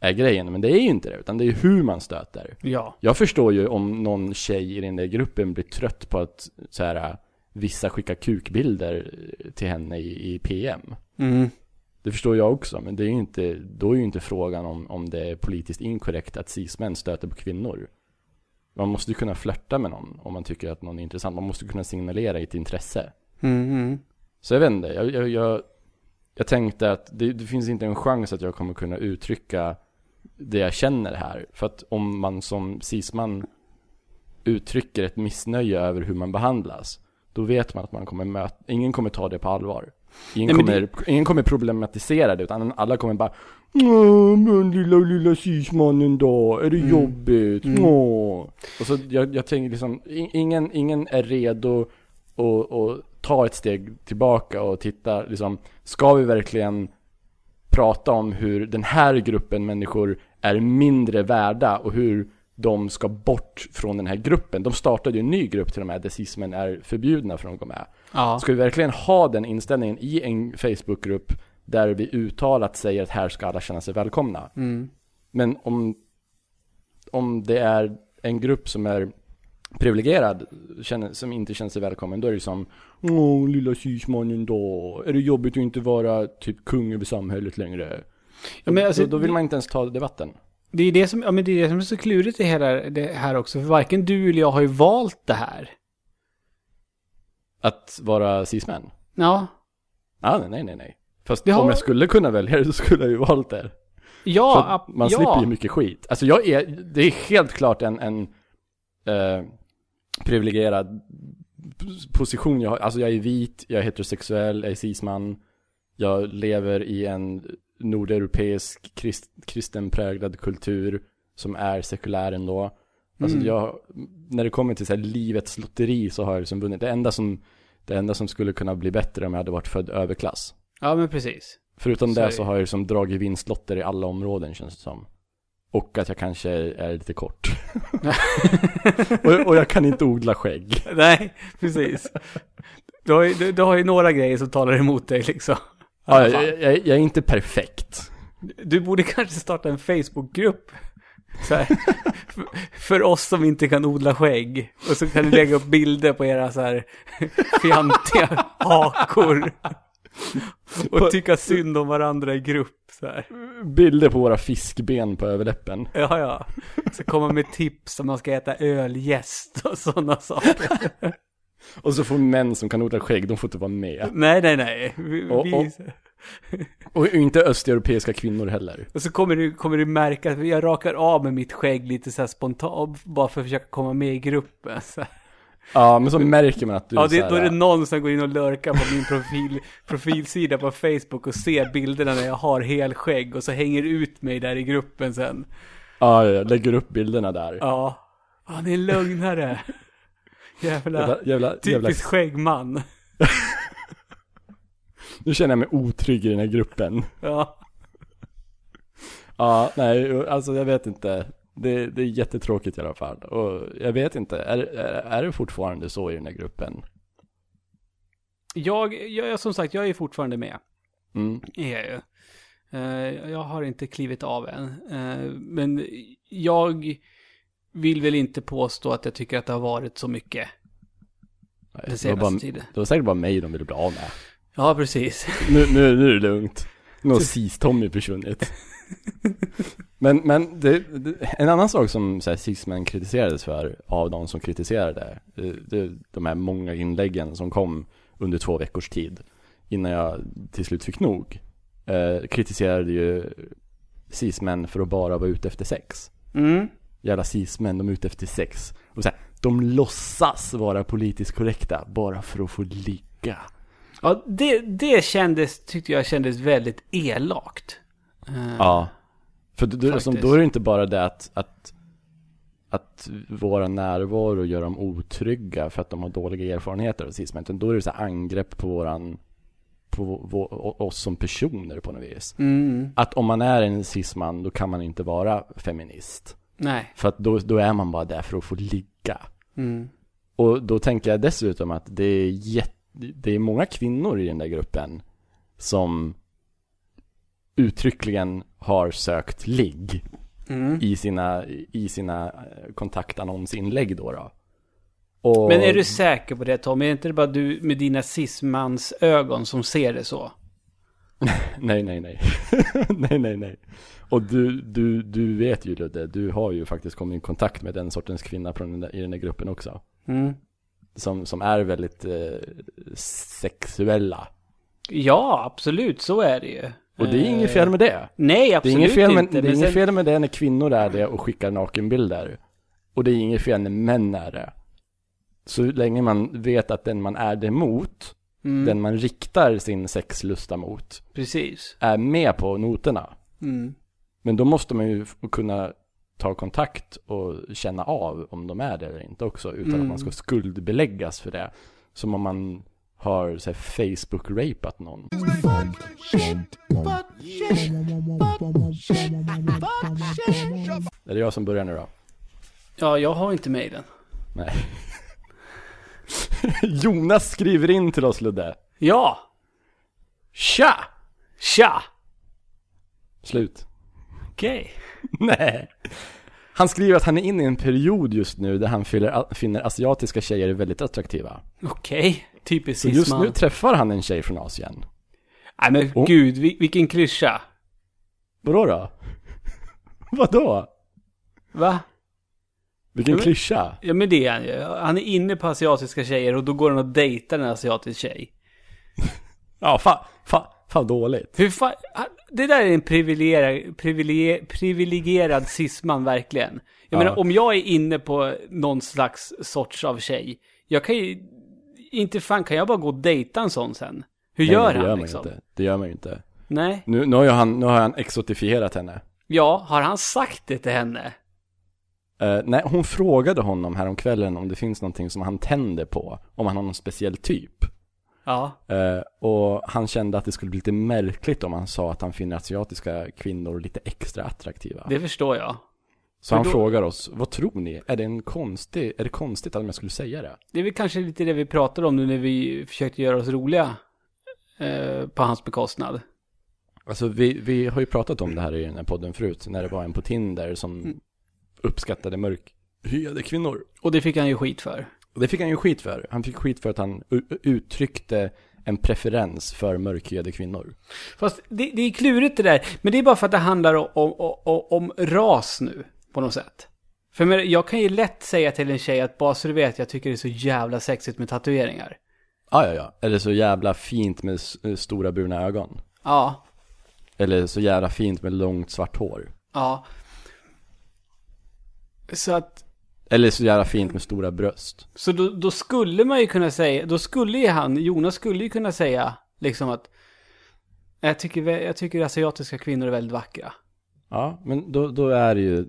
B: är grejen. Men det är ju inte det, utan det är hur man stöter.
A: Ja.
B: Jag förstår ju om någon tjej i den där gruppen blir trött på att så här, vissa skickar kukbilder till henne i, i PM.
A: Mm.
B: Det förstår jag också, men det är ju inte, då är ju inte frågan om, om det är politiskt inkorrekt att cis-män stöter på kvinnor. Man måste ju kunna flörta med någon om man tycker att någon är intressant. Man måste kunna signalera ett intresse.
A: Mm.
B: Så jag vet inte, jag, jag, jag, jag tänkte att det, det finns inte en chans att jag kommer kunna uttrycka det jag känner här. För att om man som cisman uttrycker ett missnöje över hur man behandlas, då vet man att man kommer möta, ingen kommer ta det på allvar. Ingen,
A: Nej,
B: kommer, ingen kommer problematisera det, utan alla kommer bara Åh, men lilla, lilla cismannen då, är det
A: Mm.
B: jobbigt?
A: Mm.
B: Åh. Och så jag, jag tänker liksom, ingen, ingen är redo att, ta ett steg tillbaka och titta liksom, ska vi verkligen prata om hur den här gruppen människor är mindre värda och hur de ska bort från den här gruppen. De startade ju en ny grupp till och med där cismen är förbjudna från att gå med.
A: Ja.
B: Ska vi verkligen ha den inställningen i en Facebookgrupp där vi uttalat säger att här ska alla känna sig välkomna?
A: Mm.
B: Men om, om det är en grupp som är privilegierad, känner, som inte känner sig välkommen, då är det som Åh, lilla sysmannen då. Är det jobbigt att inte vara typ kung över samhället längre?
A: Ja, men alltså,
B: då, då vill man inte ens ta debatten.
A: Det är det som, ja, men det är det som är så klurigt i hela det här också. För varken du eller jag har ju valt det här.
B: Att vara cisman?
A: Ja.
B: Ah, nej, nej, nej. Fast
A: har-
B: om jag skulle kunna välja det så skulle jag ju valt det. För
A: Ja, ap-
B: man
A: ja.
B: slipper ju mycket skit. Alltså jag är, det är helt klart en, en eh, privilegierad position jag har. Alltså jag är vit, jag är heterosexuell, jag är cisman. Jag lever i en nordeuropeisk krist, kristenpräglad kultur som är sekulär ändå. Alltså
A: Mm.
B: jag, när det kommer till så här livets lotteri så har jag liksom vunnit. Det enda som, det enda som skulle kunna bli bättre om jag hade varit född överklass.
A: Ja, men precis.
B: Förutom
A: Så
B: det så har jag liksom dragit vinstlotter i alla områden känns det som. Och att jag kanske är, lite kort. och, och jag kan inte odla skägg.
A: Nej, precis. Du har, ju, du, du har ju några grejer som talar emot dig liksom.
B: Ja, jag, jag, jag är inte perfekt.
A: Du borde kanske starta en Facebookgrupp. Här, för, för oss som inte kan odla skägg. Och så kan du lägga upp bilder på era så här fjantiga hakor. Och tycka synd om varandra i grupp. Så här.
B: Bilder på våra fiskben på överläppen.
A: Ja, ja. Så komma med tips om man ska äta ölgäst och sådana saker.
B: Och så får män som kan odla skägg, de får inte vara med.
A: Nej, nej, nej. Vi,
B: Och- och- Och inte östeuropeiska kvinnor heller.
A: Och så kommer du, kommer du märka att jag rakar av med mitt skägg lite så spontant, bara för att försöka komma med i gruppen.
B: Ja, men så märker man att du
A: Ja,
B: är
A: det,
B: här,
A: då är det någon som går in och lurkar på min profil, profilsida på Facebook och ser bilderna när jag har helskägg och så hänger ut mig där i gruppen sen.
B: Ja, jag lägger upp bilderna där.
A: Ja, han är en lögnare. Jävla
B: Jävla, jävla, jävla,
A: typisk skäggman.
B: nu känner jag mig otrygg i den här gruppen.
A: Ja.
B: Ja, nej, alltså jag vet inte. Det, det är jättetråkigt i alla fall. Och jag vet inte, är, är, är det fortfarande så i den här gruppen?
A: Jag, jag, som sagt, jag är fortfarande med.
B: Mm.
A: är jag ju. Eh, jag har inte klivit av än. Eh, men jag vill väl inte påstå att jag tycker att det har varit så mycket
B: Nej,
A: den
B: det, var bara, det var säkert bara mig de ville bli av med.
A: Ja, precis.
B: Nu, nu, nu är det lugnt. Nu har cis-Tommy försvunnit. Men, men det, det, en annan sak som cis-män kritiserades för av de som kritiserade, det, det, de här många inläggen som kom under två veckors tid, innan jag till slut fick nog, eh, kritiserade ju cis-män för att bara vara ute efter sex.
A: Mm.
B: Jävla cis-män, de är ute efter sex. Och så här, de låtsas vara politiskt korrekta bara för att få ligga.
A: Ja, det, det kändes, tyckte jag kändes väldigt elakt. Eh,
B: Ja. För då, då, som,
A: Faktiskt.
B: då är det inte bara det att, att, att våra närvaro gör dem otrygga för att de har dåliga erfarenheter av rasism. Utan då är det så angrepp på våran, på oss som personer på något vis.
A: Mm.
B: Att om man är en cisman, då kan man inte vara feminist.
A: Nej.
B: För att då, då är man bara där för att få ligga.
A: Mm.
B: Och då tänker jag dessutom att det är, jätte, det är många kvinnor i den där gruppen som uttryckligen har sökt ligg
A: Mm.
B: i sina, i sina eh, kontaktannonsinlägg då. då. Och,
A: Men är du säker på det Tom? Är inte det bara du med dina cismans ögon som ser det så?
B: Nej, nej, nej. nej, nej, nej. Och du, du, du vet ju Ludde, du har ju faktiskt kommit i kontakt med den sortens kvinna från den där, i den där gruppen också.
A: Mm.
B: Som, som är väldigt eh, sexuella.
A: Ja, absolut, så är det ju.
B: Och det är
A: Eh,
B: inget fel med det.
A: Nej,
B: Det är
A: absolut
B: inget fel med,
A: inte.
B: det, är inget
A: sen-
B: fel med det när kvinnor är det och skickar nakenbilder. Och det är inget fel när män är det. Så länge man vet att den man är det mot,
A: Mm,
B: den man riktar sin sexlusta mot,
A: Precis.
B: är med på noterna.
A: Mm.
B: Men då måste man ju kunna ta kontakt och känna av om de är det eller inte också, utan
A: Mm.
B: att man ska skuldbeläggas för det. Som om man har så Facebook-rapat någon. Är det jag som börjar nu då?
A: Ja, jag har inte mejlen.
B: Nej. Jonas skriver in till oss Ludde.
A: Ja!
B: Tja!
A: Tja!
B: Slut.
A: Okej.
B: Nej. Han skriver att han är inne i en period just nu där han fyller, finner asiatiska tjejer väldigt attraktiva.
A: Okej, typiskt
B: Så just
A: cisman.
B: nu träffar han en tjej från Asien.
A: Nej men
B: Och-
A: gud, vi- vilken klyscha.
B: Vadå då? Vadå?
A: Va?
B: Vilken
A: Ja, men-
B: klyscha?
A: Ja men det är han ju. Han är inne på asiatiska tjejer och då går han och dejtar en asiatisk tjej.
B: Ja, fan, fan, fan dåligt.
A: Hur fan, det där är en privilegierad, privilegier, privilegierad cisman verkligen. Jag
B: Ja.
A: menar om jag är inne på någon slags sorts av tjej. Jag kan ju, inte fan kan jag bara gå och dejta en sån sen. Hur
B: Nej,
A: gör
B: det
A: han
B: gör man
A: liksom?
B: inte. Det gör man ju inte.
A: Nej.
B: Nu, nu, har han, nu har han exotifierat henne.
A: Ja, har han sagt det till henne?
B: Eh, nej, hon frågade honom häromkvällen om det finns någonting som han tänder på. Om han har någon speciell typ.
A: Ja.
B: Eh, och han kände att det skulle bli lite märkligt om han sa att han finner asiatiska kvinnor lite extra attraktiva.
A: Det förstår jag.
B: Så han
A: då-
B: frågar oss, vad tror ni? Är det, en konstig, är det konstigt om jag skulle säga det?
A: Det är väl kanske lite det vi pratar om nu när vi försökte göra oss roliga. Eh, på hans bekostnad.
B: Alltså vi, vi har ju pratat om det här i den här podden förut, när det var en på Tinder som
A: Mm.
B: uppskattade mörkhyade kvinnor.
A: Och det fick han ju skit för.
B: Det fick han ju skit för. Han fick skit för att han uttryckte en preferens för mörkhyade kvinnor.
A: Fast det, det är klurigt det där. Men det är bara för att det handlar om, om, om, om ras nu. På något sätt. För jag, kan ju lätt säga till en tjej att bara så du vet, jag tycker det är så jävla sexigt med tatueringar.
B: Ja, ja, ja. Eller så jävla fint med eh, stora bruna ögon.
A: Ja,
B: Eller så jävla fint med långt svart hår.
A: ja. Så att,
B: Eller så jävla fint med stora bröst.
A: så då, då skulle man ju kunna säga, då skulle ju han, Jonas skulle ju kunna säga liksom att jag tycker, jag tycker asiatiska kvinnor är väldigt vackra.
B: Ja, men då, då är det ju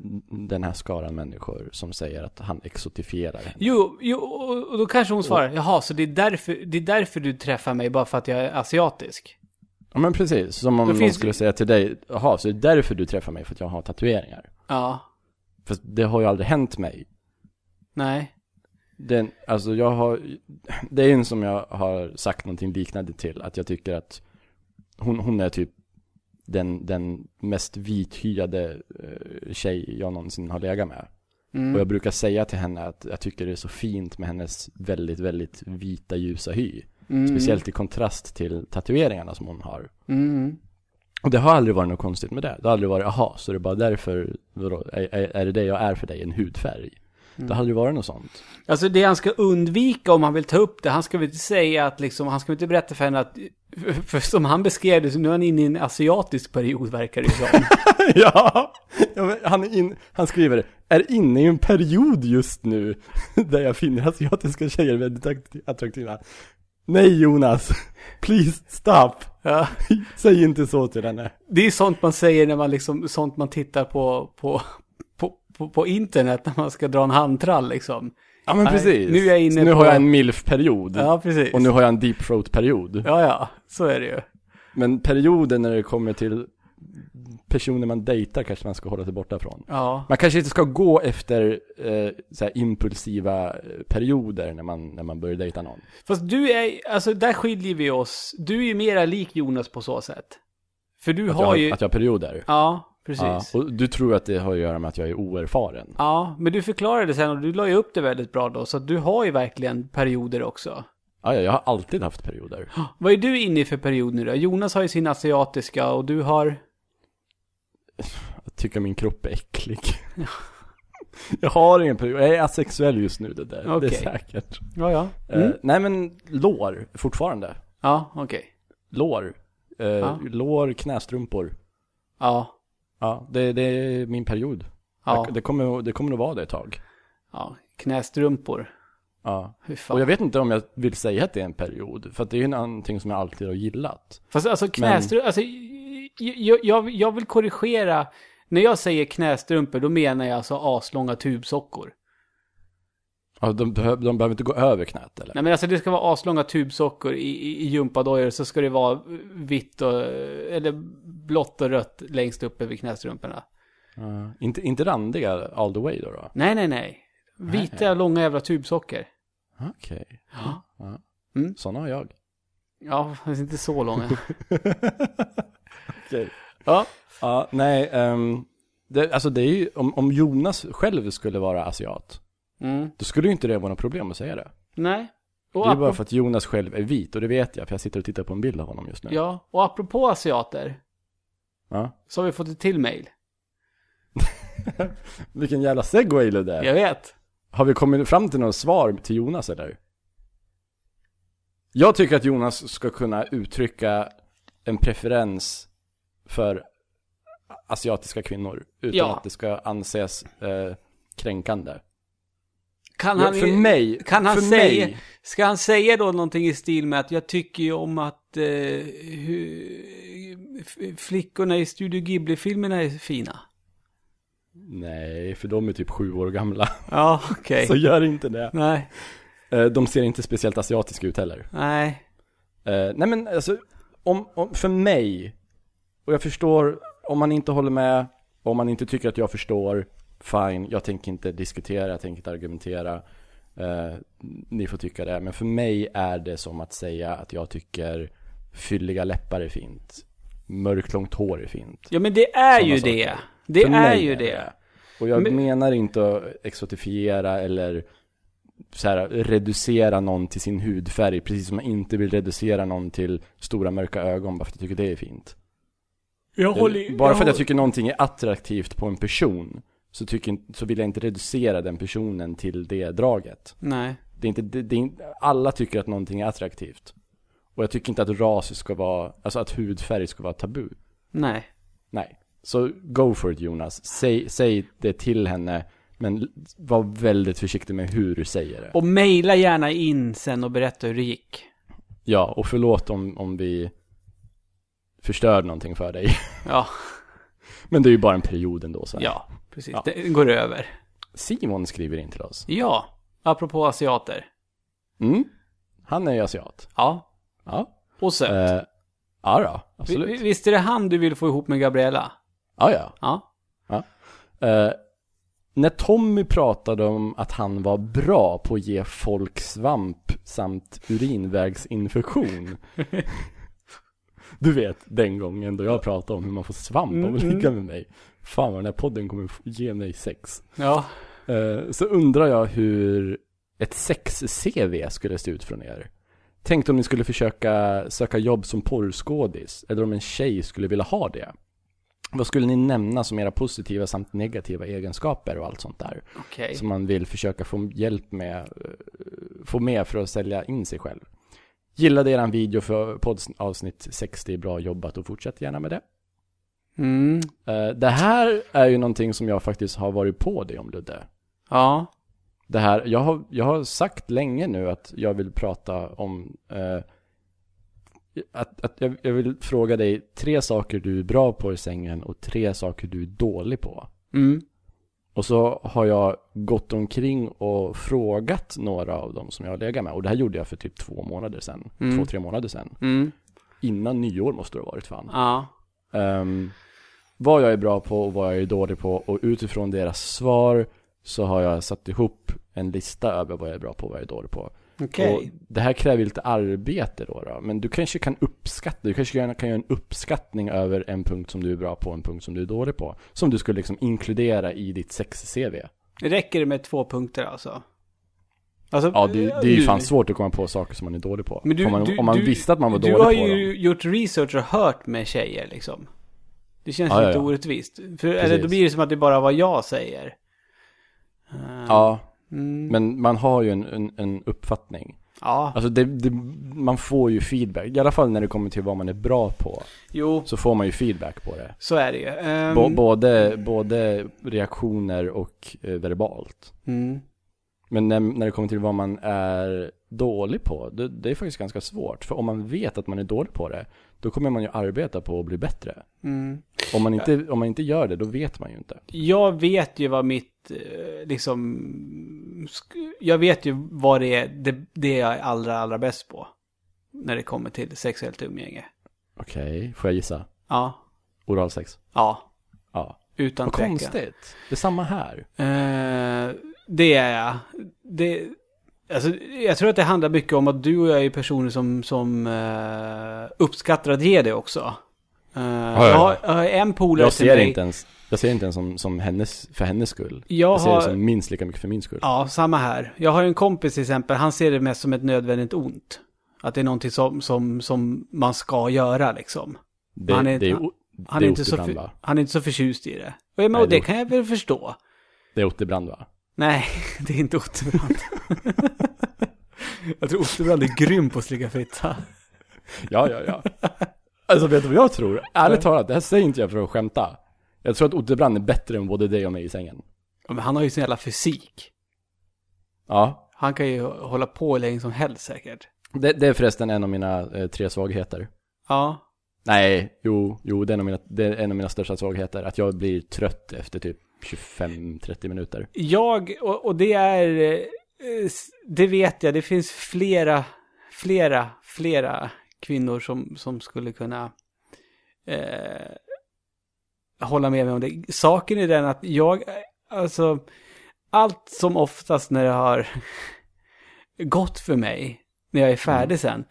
B: den här skaran människor som säger att han exotifierar henne.
A: Jo, jo och, då kanske hon svarar, jaha, så det är, därför, det är därför du träffar mig, bara för att jag är asiatisk?
B: Ja men precis, som om
A: Då
B: någon
A: finns
B: skulle säga till dig, jaha, så det är därför du träffar mig, för att jag har tatueringar.
A: Ja,
B: För det har ju aldrig hänt mig.
A: Nej.
B: Den, alltså jag har, det är en som jag har sagt någonting liknande till, att jag tycker att hon, hon är typ den, den mest vithyade eh, tjej jag någonsin har legat med.
A: Mm.
B: Och jag brukar säga till henne att jag tycker det är så fint med hennes väldigt, väldigt vita ljusa hy.
A: Mm.
B: Speciellt i kontrast till tatueringarna som hon har.
A: Mm.
B: Och det har aldrig varit något konstigt med det. Det har aldrig varit, aha, så det är bara därför, vadå, är, är, är det det jag är för dig, en hudfärg? Det har aldrig varit något sånt.
A: Alltså det han ska undvika om han vill ta upp det, han ska väl inte säga att liksom, han ska väl inte berätta för henne att, för som han beskrev det, så nu är han inne i en asiatisk period verkar det som.
B: ja, han, är in, han skriver, är inne i en period just nu där jag finner asiatiska tjejer väldigt akt- attraktiva. Nej Jonas, please stop.
A: ja.
B: Säg inte så till henne.
A: Det är sånt man säger när man liksom, sånt man tittar på, på, på, på, internet när man ska dra en handtrall liksom.
B: Ja men precis.
A: nu är jag inne
B: Så nu
A: på-
B: har jag en milf-period.
A: Ja, precis.
B: Och nu har jag en deep throat-period.
A: Ja, ja, så är det ju.
B: Men perioden när det kommer till personer man dejtar kanske man ska hålla sig borta från.
A: Ja.
B: Man kanske inte ska gå efter eh, så impulsiva eh, perioder när man, när man börjar dejta någon.
A: Fast du är, alltså där skiljer vi oss. Du är ju mera lik Jonas på så sätt. För du
B: Att,
A: har
B: jag,
A: ju,
B: att jag har perioder.
A: ja, precis.
B: Ja, och du tror att det har att göra med att jag är oerfaren.
A: Ja, men du förklarade sen och du la ju upp det väldigt bra då, så du har ju verkligen perioder också.
B: Ja, ja, jag har alltid haft perioder.
A: Vad är du inne i för period nu då? Jonas har ju sin asiatiska och du har...
B: Jag tycker min kropp är äcklig. jag har ingen period, jag är asexuell just nu det där. Det
A: Okej.
B: är säkert.
A: Ja, ja.
B: Eh,
A: Mm.
B: nej men lår, fortfarande.
A: Ja, okej.
B: Lår. Eh,
A: Ja.
B: Lår, knästrumpor.
A: Ja.
B: Ja, det, det är min period.
A: Ja.
B: Jag- Det, kommer, det kommer nog vara det ett tag.
A: Ja, knästrumpor.
B: Ja. Och jag vet inte om jag vill säga att det är en period. För att det är ju någonting som jag alltid har gillat.
A: Fast alltså knästrumpor, alltså jag, jag, jag vill korrigera. När jag säger knästrumpor, då menar jag alltså aslånga tubsockor.
B: Ja, de, behöv, de behöver inte gå över knät eller?
A: Nej men alltså det ska vara aslånga tubsockor i, i, i gympadojor så ska det vara vitt och, eller blått och rött längst uppe vid knästrumporna.
B: Ja, inte, inte randiga all the way då? då?
A: Nej, nej, nej. Vita, långa jävla tubsockor.
B: Okej.
A: Ja.
B: Ja.
A: Mm.
B: Sådana har jag.
A: Ja, fast inte så långa.
B: Okej.
A: Ja.
B: Ja, nej. ehm, det, alltså det är ju, om, om Jonas själv skulle vara asiat,
A: Mm.
B: då skulle ju inte det vara något problem att säga det.
A: Nej. Och
B: Det är bara för att Jonas själv är vit, och det vet jag, för jag sitter och tittar på en bild av honom just nu.
A: Ja, och apropå asiater,
B: Ja.
A: så har vi fått ett till mail.
B: Vilken jävla segway det där.
A: Jag vet.
B: Har vi kommit fram till något svar till Jonas eller? Jag tycker att Jonas ska kunna uttrycka en preferens för asiatiska kvinnor utan
A: Ja.
B: att det ska anses eh, kränkande.
A: Kan
B: Ja,
A: han,
B: för mig,
A: kan han
B: för
A: säga,
B: mig,
A: ska han säga då någonting i stil med att jag tycker ju om att eh, hu, flickorna i Studio Ghibli-filmerna är fina?
B: nej, för de är typ sju år gamla.
A: Ja, okej.
B: Så gör inte det.
A: Nej,
B: Eh, de ser inte speciellt asiatiska ut heller.
A: nej.
B: Eh, nej men alltså, om, om, för mig, och jag förstår, om man inte håller med, om man inte tycker att jag förstår, fine, jag tänker inte diskutera, jag tänker inte argumentera. Eh, ni får tycka det, men för mig är det som att säga att jag tycker fylliga läppar är fint. Mörklångt hår är fint.
A: Ja, men det är
B: Sådana
A: ju
B: saker.
A: det. Det
B: För
A: är ju det.
B: Och jag
A: Men-
B: menar inte att exotifiera eller så här, reducera någon till sin hudfärg, precis som jag inte vill reducera någon till stora mörka ögon bara för att jag tycker det är fint.
A: Jag
B: Eh,
A: håller,
B: bara för att jag tycker någonting är attraktivt på en person, så, tycker, så vill jag inte reducera den personen till det draget.
A: Nej.
B: Det är inte, det, det är alla tycker att någonting är attraktivt. Och jag tycker inte att ras ska vara, alltså att hudfärg ska vara tabu.
A: Nej.
B: Nej. Så go for it Jonas. Säg, säg det till henne, men var väldigt försiktig med hur du säger det.
A: Och mejla gärna in sen och berätta hur det gick.
B: Ja, och förlåt om, om vi förstör någonting för dig.
A: Ja,
B: Men det är ju bara en period ändå så här.
A: ja, precis.
B: Ja.
A: Det går över.
B: Simon skriver in till oss.
A: Ja, apropå asiater.
B: Mm. Han är ju asiat.
A: Ja,
B: Ja.
A: och söt.
B: Eh, ja då, absolut.
A: vi- Visst är det han du vill få ihop med Gabriella?
B: Ja, ja.
A: Ja.
B: Eh, när Tommy pratade om att han var bra på att ge folk svamp samt urinvägsinfektion. du vet, den gången då jag pratade om hur man får svamp av att
A: Mm,
B: ligga med mig. Fan vad den här podden kommer ge mig sex.
A: Ja.
B: Eh, så undrar jag hur ett sex-CV skulle se ut från er. Tänk om ni skulle försöka söka jobb som porrskådis, eller om en tjej skulle vilja ha det. Vad skulle ni nämna som era positiva samt negativa egenskaper och allt sånt där?
A: Okej.
B: Som man vill försöka få hjälp med, eh, få med för att sälja in sig själv. Gillade eran video för poddavsnitt 60, bra jobbat och fortsätt gärna med det.
A: Mm.
B: Eh, Det här är ju någonting som jag faktiskt har varit på dig om Ludde.
A: Ja.
B: Det här, jag har, jag har sagt länge nu att jag vill prata om eh, att, att jag, jag vill fråga dig tre saker du är bra på i sängen och tre saker du är dålig på.
A: Mm.
B: Och så har jag gått omkring och frågat några av dem som jag har legat med. Och det här gjorde jag för typ två månader sedan.
A: Mm.
B: Två, tre månader sedan.
A: Mm.
B: Innan nyår måste det ha varit fan.
A: Ja.
B: Ehm, vad jag är bra på och vad jag är dålig på. Och utifrån deras svar så har jag satt ihop en lista över vad jag är bra på och vad jag är dålig på.
A: Okej.
B: Och det här kräver lite arbete då, då. Men du kanske kan uppskatta, du kanske kan göra en uppskattning över en punkt som du är bra på och en punkt som du är dålig på. Som du skulle liksom inkludera i ditt sex-CV.
A: Räcker det med två punkter alltså? Alltså,
B: Ja, det, det är ju
A: du-
B: fan svårt att komma på saker som man är dålig på.
A: Men du,
B: om man,
A: du,
B: om man
A: du,
B: visste att man var
A: du
B: dålig
A: har
B: på
A: ju
B: dem.
A: gjort research och hört med tjejer liksom. Det känns
B: Ja, ja,
A: lite
B: ja.
A: orättvist. För, eller då blir det som att det bara var jag säger. Eh,
B: Ja,
A: Mm,
B: men man har ju en, en, en uppfattning.
A: ja.
B: Alltså det, det, man får ju feedback, i alla fall när det kommer till vad man är bra på.
A: Jo,
B: Så får man ju feedback på det.
A: så är det ju.
B: B- både, både reaktioner och eh, verbalt.
A: mm,
B: Men när, när det kommer till vad man är dålig på, det, det är faktiskt ganska svårt. För om man vet att man är dålig på det, då kommer man ju arbeta på att bli bättre.
A: mm.
B: Om man inte, om man inte gör det, då vet man ju inte.
A: Jag vet ju vad mitt, eh, liksom, jag vet ju vad det är, det, det jag är allra, allra bäst på. När det kommer till sexuellt umgänge.
B: Okej, får jag gissa?
A: Ja,
B: Oralsex?
A: ja,
B: Ja.
A: utan
B: Vad
A: tvekan.
B: konstigt. Det är samma här.
A: Eh, det är jag. Det, alltså, jag tror att det handlar mycket om att du och jag är personer som, som eh, uppskattar att ge det också. Eh,
B: ja.
A: Jag, har, jag har en polare
B: Jag ser
A: mig.
B: inte ens Jag ser inte ens som, som hennes, för hennes skull.
A: Jag
B: Jag ser
A: har-
B: det som minst lika mycket för min skull.
A: Ja, samma här. Jag har ju en kompis till exempel, han ser det mest som ett nödvändigt ont. Att det är någonting som, som, som man ska göra liksom.
B: Det,
A: han är-
B: det är,
A: han- Han
B: det
A: är,
B: är
A: inte så för, han är inte så förtjust i det. Och, jag, men,
B: Nej,
A: och det
B: det-
A: kan jag väl förstå.
B: Det är Otterbrand va?
A: Nej, det är inte Otterbrand. jag tror Otterbrand är grym på att slicka fitta.
B: Ja, ja, ja. Alltså vet du vad jag tror? Ärligt talat, det här säger inte jag för att skämta. Jag tror att Otterbrand är bättre än både dig och mig i sängen.
A: Ja, Men han har ju sin jävla fysik.
B: Ja.
A: Han kan ju hålla på hur länge som helst säkert.
B: Det, det är förresten en av mina eh, tre svagheter.
A: Ja.
B: Nej, jo, jo, det är, en av mina, det är en av mina största svagheter. Att jag blir trött efter typ 25-30 minuter.
A: Jag, och, och det är, eh, det vet jag, det finns flera, flera, flera kvinnor som, som skulle kunna eh, hålla med mig om det. Saken är den att jag, eh, alltså, allt som oftast när det har gått för mig, när jag är färdig sen,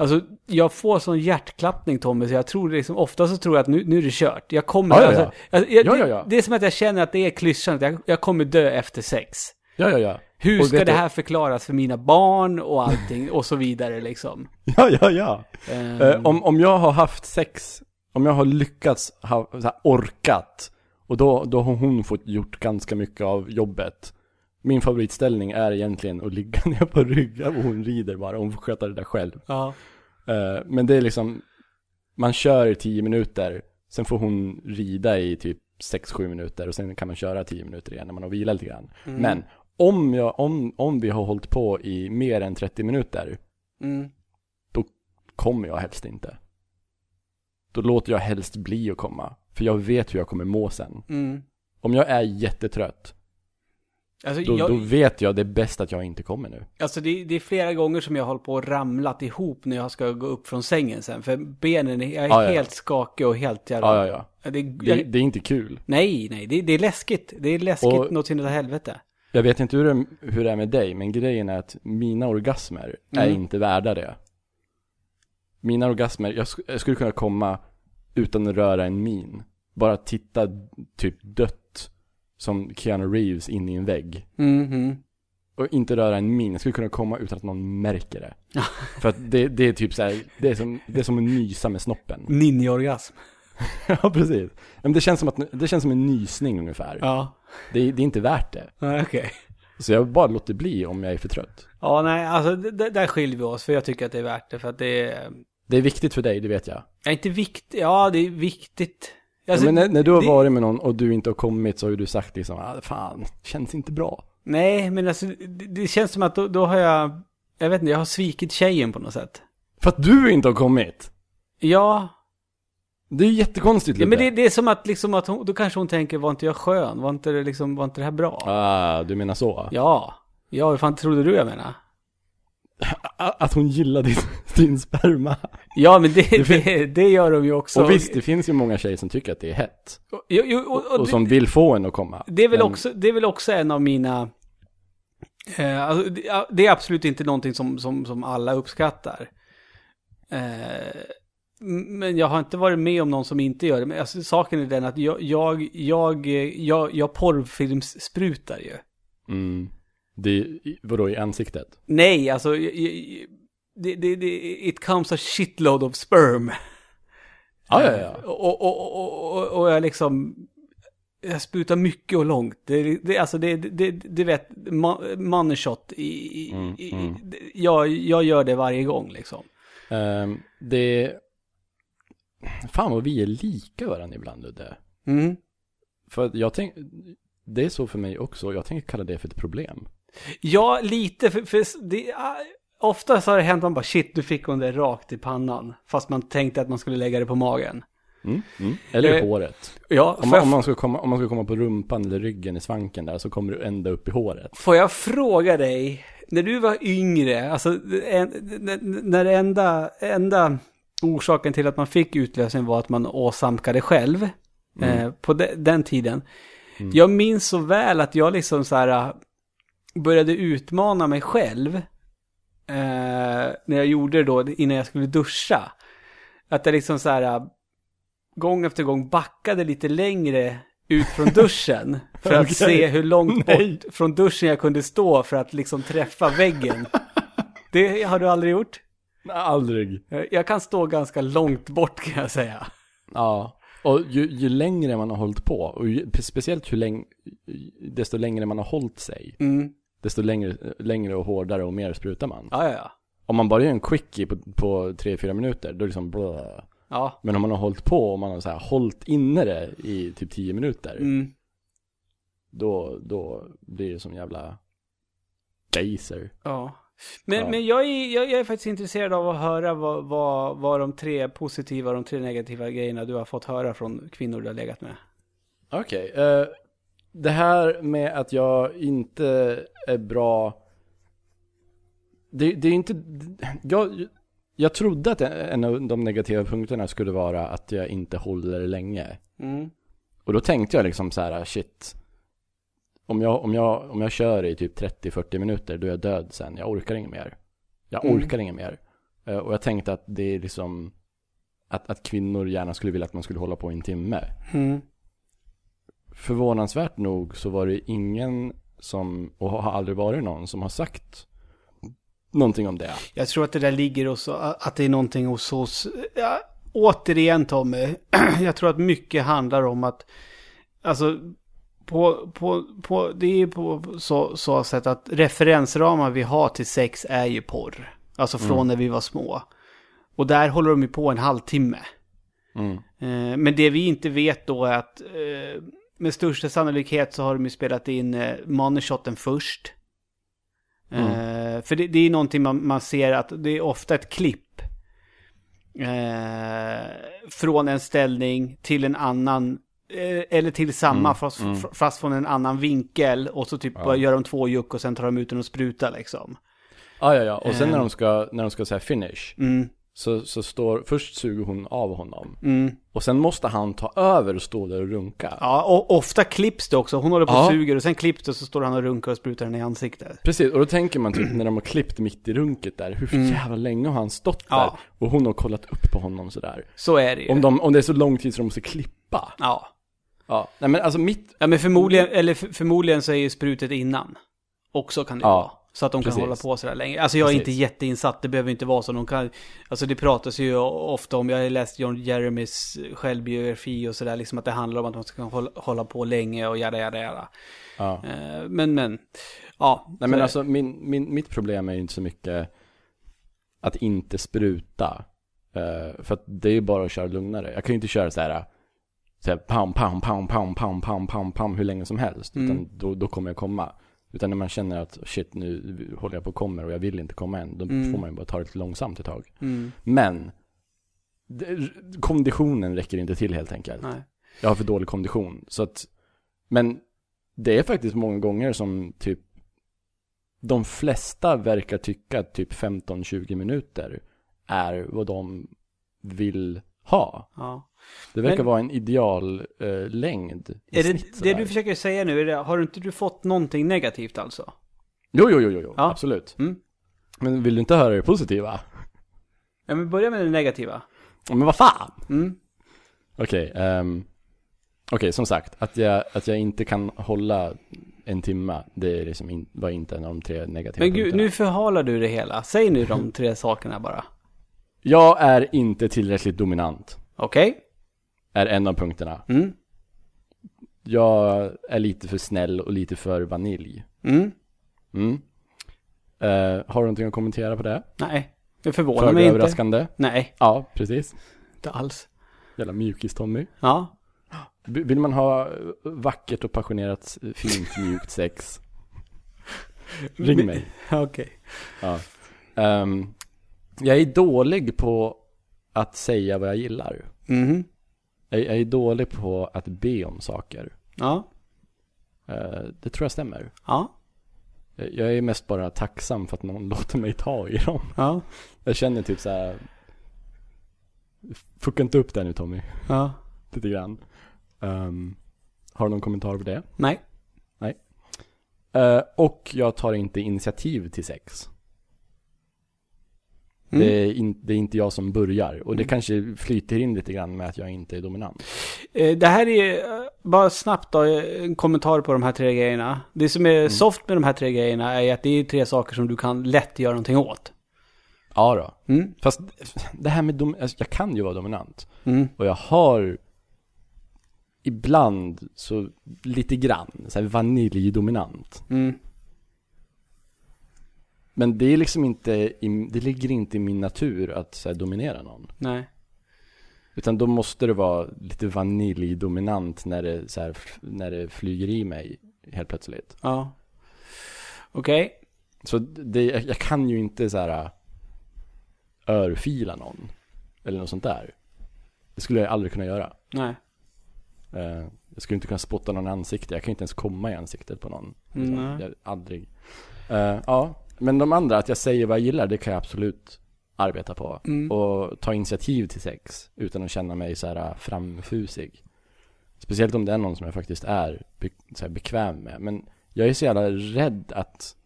A: Alltså, jag får sån hjärtklappning Tommy, så jag tror liksom, ofta så tror jag att nu, nu är det kört. Jag kommer,
B: Ja, ja, ja.
A: alltså, jag,
B: Ja, ja, ja.
A: Det, det är som att jag känner att det är klyschan, att jag, jag kommer dö efter sex.
B: Ja, ja, ja.
A: Hur
B: Och
A: ska det
B: du-
A: här förklaras för mina barn och allting och så vidare liksom?
B: Ja, ja, ja. Eh, om, om jag har haft sex, om jag har lyckats, ha, orkat, och då, då har hon fått gjort ganska mycket av jobbet. Min favoritställning är egentligen att ligga ner på rygg och hon rider bara, hon får sköta det där själv.
A: Ja.
B: Eh, men det är liksom, man kör i 10 minuter, sen får hon rida i typ 6-7 minuter och sen kan man köra 10 minuter igen när man har vilat lite grann.
A: Mm.
B: Men om, jag, om, om vi har hållit på i mer än 30 minuter,
A: Mm.
B: kommer jag helst inte. Då låter jag helst bli att komma. För jag vet hur jag kommer må sen.
A: Mm.
B: Om jag är jättetrött,
A: Alltså,
B: då,
A: jag,
B: då vet jag det är bäst att jag inte kommer nu.
A: alltså det, det är flera gånger som jag håller på och ramlat ihop när jag ska gå upp från sängen sen. För benen, är, jag är
B: Ja, ja, ja.
A: helt skakig och helt jävla...
B: Ja, ja, ja.
A: Det,
B: Det,
A: jag,
B: det är inte kul.
A: nej, nej, det, det är läskigt. Det är läskigt
B: Och-
A: något i helvete.
B: Jag vet inte hur det, hur det är med dig, men grejen är att mina orgasmer är
A: Mm.
B: inte värda det. Mina orgasmer, jag, jag skulle kunna komma utan att röra en min. Bara titta typ dött som Keanu Reeves in i en vägg.
A: Mhm.
B: och inte röra en min. Jag skulle kunna komma utan att någon märker det. För att det, det är typ så här, det är som, det är som att nysa med snoppen.
A: Ninja-orgasm.
B: ja, precis. Men det känns som att, det känns som en nysning ungefär.
A: Ja.
B: Det, det är inte värt det.
A: Ja, Okej.
B: Så jag bara låter bli om jag är för trött.
A: Ja, nej, alltså det- där skiljer vi oss. För jag tycker att det är värt det. För att det är...
B: Det är viktigt för dig, det vet jag.
A: är inte viktigt. Ja, det är viktigt. Alltså,
B: ja, men när, när du har
A: det-
B: varit med någon och du inte har kommit så har ju du sagt liksom, ah, fan, känns inte bra.
A: Nej, men alltså det, det känns som att då, då har jag... Jag vet inte, jag har svikit tjejen på något sätt.
B: För att du inte har kommit.
A: Ja,
B: Det är ju jättekonstigt
A: ja
B: Ludde.
A: men det, det är som att liksom att hon, då kanske hon tänker, var inte jag skön? Var inte det liksom, var inte det här bra?
B: Ah, du menar så?
A: Ja. Ja, hur fan trodde du jag menar?
B: Att hon gillar din, din sperma.
A: Ja, men det,
B: Det
A: det, det gör de ju också.
B: Och visst, det finns ju många tjejer som tycker att det är hett.
A: Jo, och, och,
B: Och, som vill få en att komma.
A: Det är väl,
B: Men-
A: också, det är väl också en av mina... Eh, alltså, det, är absolut inte någonting som, som, som alla uppskattar. Eh, men jag har inte varit med om någon som inte gör det. Men alltså, saken är den att jag, jag, jag, jag, jag porrfilmssprutar ju.
B: Mm. Det, vadå i ansiktet?
A: Nej, alltså... Det, det, det, it comes a shitload of sperm.
B: Ja, ja, ja.
A: Och, och, och, och, och jag liksom... Jag sprutar mycket och långt. Det, det, alltså det, det, det vet, money shot i... i,
B: Mm,
A: i
B: mm.
A: Jag, jag gör det varje gång liksom.
B: Ehm, det... Fan vad vi är lika varandra ibland Ludde.
A: Mm.
B: För jag tänker... Det är så för mig också. Jag tänker kalla det för ett problem.
A: Ja, lite. För, för det, ah, oftast har det hänt man bara shit, du fick hon det rakt i pannan. Fast man tänkte att man skulle lägga det på magen.
B: Mm, mm. Eller i
A: Eh,
B: håret.
A: Ja,
B: Om
A: jag,
B: om, man ska komma, om man ska komma på rumpan eller ryggen i svanken där så kommer du ända upp i håret.
A: får jag fråga dig, när du var yngre, alltså en, när, det enda, enda orsaken till att man fick utlösning var att man åsamkade själv eh, på de, den tiden. Jag minns så väl att jag liksom så här började utmana mig själv eh, när jag gjorde det då innan jag skulle duscha. Att jag liksom så här äh, gång efter gång backade lite längre ut från duschen för att se hur långt
B: Nej.
A: bort från duschen jag kunde stå för att liksom träffa väggen. Det har du aldrig gjort?
B: Aldrig.
A: Jag kan stå ganska långt bort kan jag säga.
B: Ja. Och ju, ju längre man har hållit på, och ju, speciellt hur länge, desto längre man har hållit sig,
A: Mm.
B: Desto längre, längre och hårdare och mer sprutar man.
A: Ja, ja, ja.
B: Om man bara gör en quickie på, på 3-4 minuter, då är det liksom blö.
A: Ja.
B: Men om man har hållit på och man har så här hållit inne det i typ 10 minuter,
A: Mm.
B: då, då blir det som jävla geyser.
A: Ja. Men,
B: Ja.
A: men jag, är, jag, jag är faktiskt intresserad av att höra vad, vad, vad de tre positiva och de tre negativa grejerna du har fått höra från kvinnor du har legat med.
B: Okej, eh, det här med att jag inte är bra Det, det är inte, jag, jag trodde att en av de negativa punkterna skulle vara att jag inte håller länge
A: Mm.
B: Och då tänkte jag liksom så här: shit Om jag, om jag, om jag kör i typ 30-40 minuter, då är jag död sen, jag orkar inget mer Jag
A: Mm.
B: orkar inget mer Eh, Och jag tänkte att det är liksom att, att kvinnor gärna skulle vilja att man skulle hålla på en timme
A: Mm.
B: Förvånansvärt nog så var det ingen som, och har aldrig varit någon som har sagt någonting om det.
A: Jag tror att det där ligger hos, att det är någonting hos oss. Ja, återigen Tommy, jag tror att mycket handlar om att, alltså, på, på, på, det är ju på så, så sätt att referensramar vi har till sex är ju porr. Alltså från när vi var små. Och där håller de ju på en halvtimme.
B: Mm.
A: Eh, Men det vi inte vet då är att eh, med största sannolikhet så har de ju spelat in eh, moneyshoten först. Eh, För det, det är någonting man, man ser att det är ofta ett klipp. Eh, från en ställning till en annan. eh, Eller till samma fast, fast från en annan vinkel. Och så typ bara gör de två juck och sen tar de ut den och sprutar liksom.
B: Ah, ja, ja. Och sen
A: Eh.
B: när de ska, när de ska säga finish,
A: Mm,
B: så, så står, först suger hon av honom.
A: mm.
B: Och sen måste han ta över och stå där och runka.
A: Ja, och ofta klipps det också. Hon håller på och
B: Ja.
A: suger och sen klipps det och så står han och runkar och sprutar den i ansiktet.
B: Precis, och då tänker man typ när de har klippt mitt i runket där, hur jävla länge har han stått där?
A: Mm. Ja.
B: Och hon har kollat upp på honom sådär.
A: Så är det ju.
B: Om, de, om det är så lång tid så de måste klippa.
A: Ja.
B: Ja, nej men alltså mitt,
A: Ja, men förmodligen, eller för, förmodligen så är ju sprutet innan. Också kan det
B: Ja,
A: vara. Så att de kan
B: precis.
A: hålla på sådär länge. Alltså jag är
B: Precis.
A: inte jätteinsatt, det behöver inte vara så. De kan, alltså det pratas ju ofta om, jag har läst John Jeremys självbiografi och sådär, liksom att det handlar om att de ska hålla, hålla på länge och jada jada jada.
B: ja.
A: Eh, men men, ja.
B: Nej men
A: så-
B: alltså min, min, mitt problem är ju inte så mycket att inte spruta. Eh, för att det är ju bara att köra lugnare. Jag kan ju inte köra så här, så här pam, pam, pam, pam, pam, pam, pam, pam hur länge som helst.
A: Mm.
B: Utan då, då kommer jag komma. Utan när man känner att shit nu håller jag på att komma och jag vill inte komma än. Då
A: Mm.
B: får man ju bara ta det lite långsamt ett tag.
A: Mm,
B: Men konditionen räcker inte till helt enkelt.
A: nej.
B: Jag har för dålig kondition. Så att, men det är faktiskt många gånger som typ de flesta verkar tycka att typ 15-20 minuter är vad de vill ha.
A: Ja.
B: Det verkar
A: Men-
B: vara en ideal eh, längd i
A: Är
B: snitt
A: det,
B: sådär.
A: det du försöker säga nu, är det, har inte du fått någonting negativt alltså?
B: Jo, jo, jo, jo.
A: Ja.
B: absolut.
A: Mm.
B: Men vill du inte höra det positiva?
A: Ja men börja med det negativa.
B: Men vad fan!
A: Mm.
B: Okej, ehm, okej som sagt, att jag, att jag inte kan hålla en timme, det är liksom in, var inte en av de tre negativa
A: Men gud,
B: punkterna.
A: nu förhalar du det hela. Säg nu de tre sakerna bara.
B: Jag är inte tillräckligt dominant,
A: Okej?
B: Är en av punkterna.
A: Mm.
B: Jag är lite för snäll och lite för vanilj.
A: Mm.
B: Mm. Eh, har du någonting att kommentera på det?
A: Nej, det förvånar
B: Föga
A: mig inte.
B: överraskande?
A: Nej,
B: Ja, precis.
A: inte alls.
B: Jävla mjukis-Tommy.
A: Ja.
B: B- Vill man ha vackert och passionerat, fint, mjukt sex? Ring mig.
A: Okej.
B: Ja. Ehm, jag är dålig på att säga vad jag gillar.
A: Mhm.
B: Jag, jag är dålig på att be om saker.
A: Ja.
B: Eh, det tror jag stämmer.
A: Ja.
B: Jag är mest bara tacksam för att någon låter mig ta i dem.
A: Ja.
B: Jag känner typ så här. Fucka inte upp där nu Tommy,
A: Ja.
B: lite grann. Ehm, har du någon kommentar på det?
A: Nej.
B: Eh, och jag tar inte initiativ till sex.
A: Mm.
B: Det, är in, det är inte jag som börjar. Och det kanske flyter in lite grann med att jag inte är dominant.
A: Eh, Det här är, eh, bara snabbt då, en kommentar på de här tre grejerna. Det som är soft med de här tre grejerna är att det är tre saker som du kan lätt göra någonting åt.
B: Ja då.
A: Mm.
B: Fast det här med dom, alltså, jag kan ju vara dominant.
A: Mm.
B: Och jag har ibland så lite grann så här vaniljdominant. Men det är liksom inte, i, det ligger inte i min natur att så här, dominera någon.
A: Nej.
B: Utan då måste det vara lite vaniljdominant när det, så här, när det flyger i mig helt plötsligt.
A: Ja. Okej.
B: Så det, jag kan ju inte så här örfila någon. Eller något sånt där. Det skulle jag aldrig kunna göra.
A: Nej.
B: Eh, jag skulle inte kunna spotta någon i ansiktet. Jag kan inte ens komma i ansiktet på någon. Liksom.
A: nej.
B: Jag, aldrig. Eh, ja, men de andra, att jag säger vad jag gillar, det kan jag absolut arbeta på.
A: Mm.
B: Och ta initiativ till sex utan att känna mig så här framfusig. Speciellt om det är någon som jag faktiskt är be, så bekväm med. Men jag är så jävla rädd att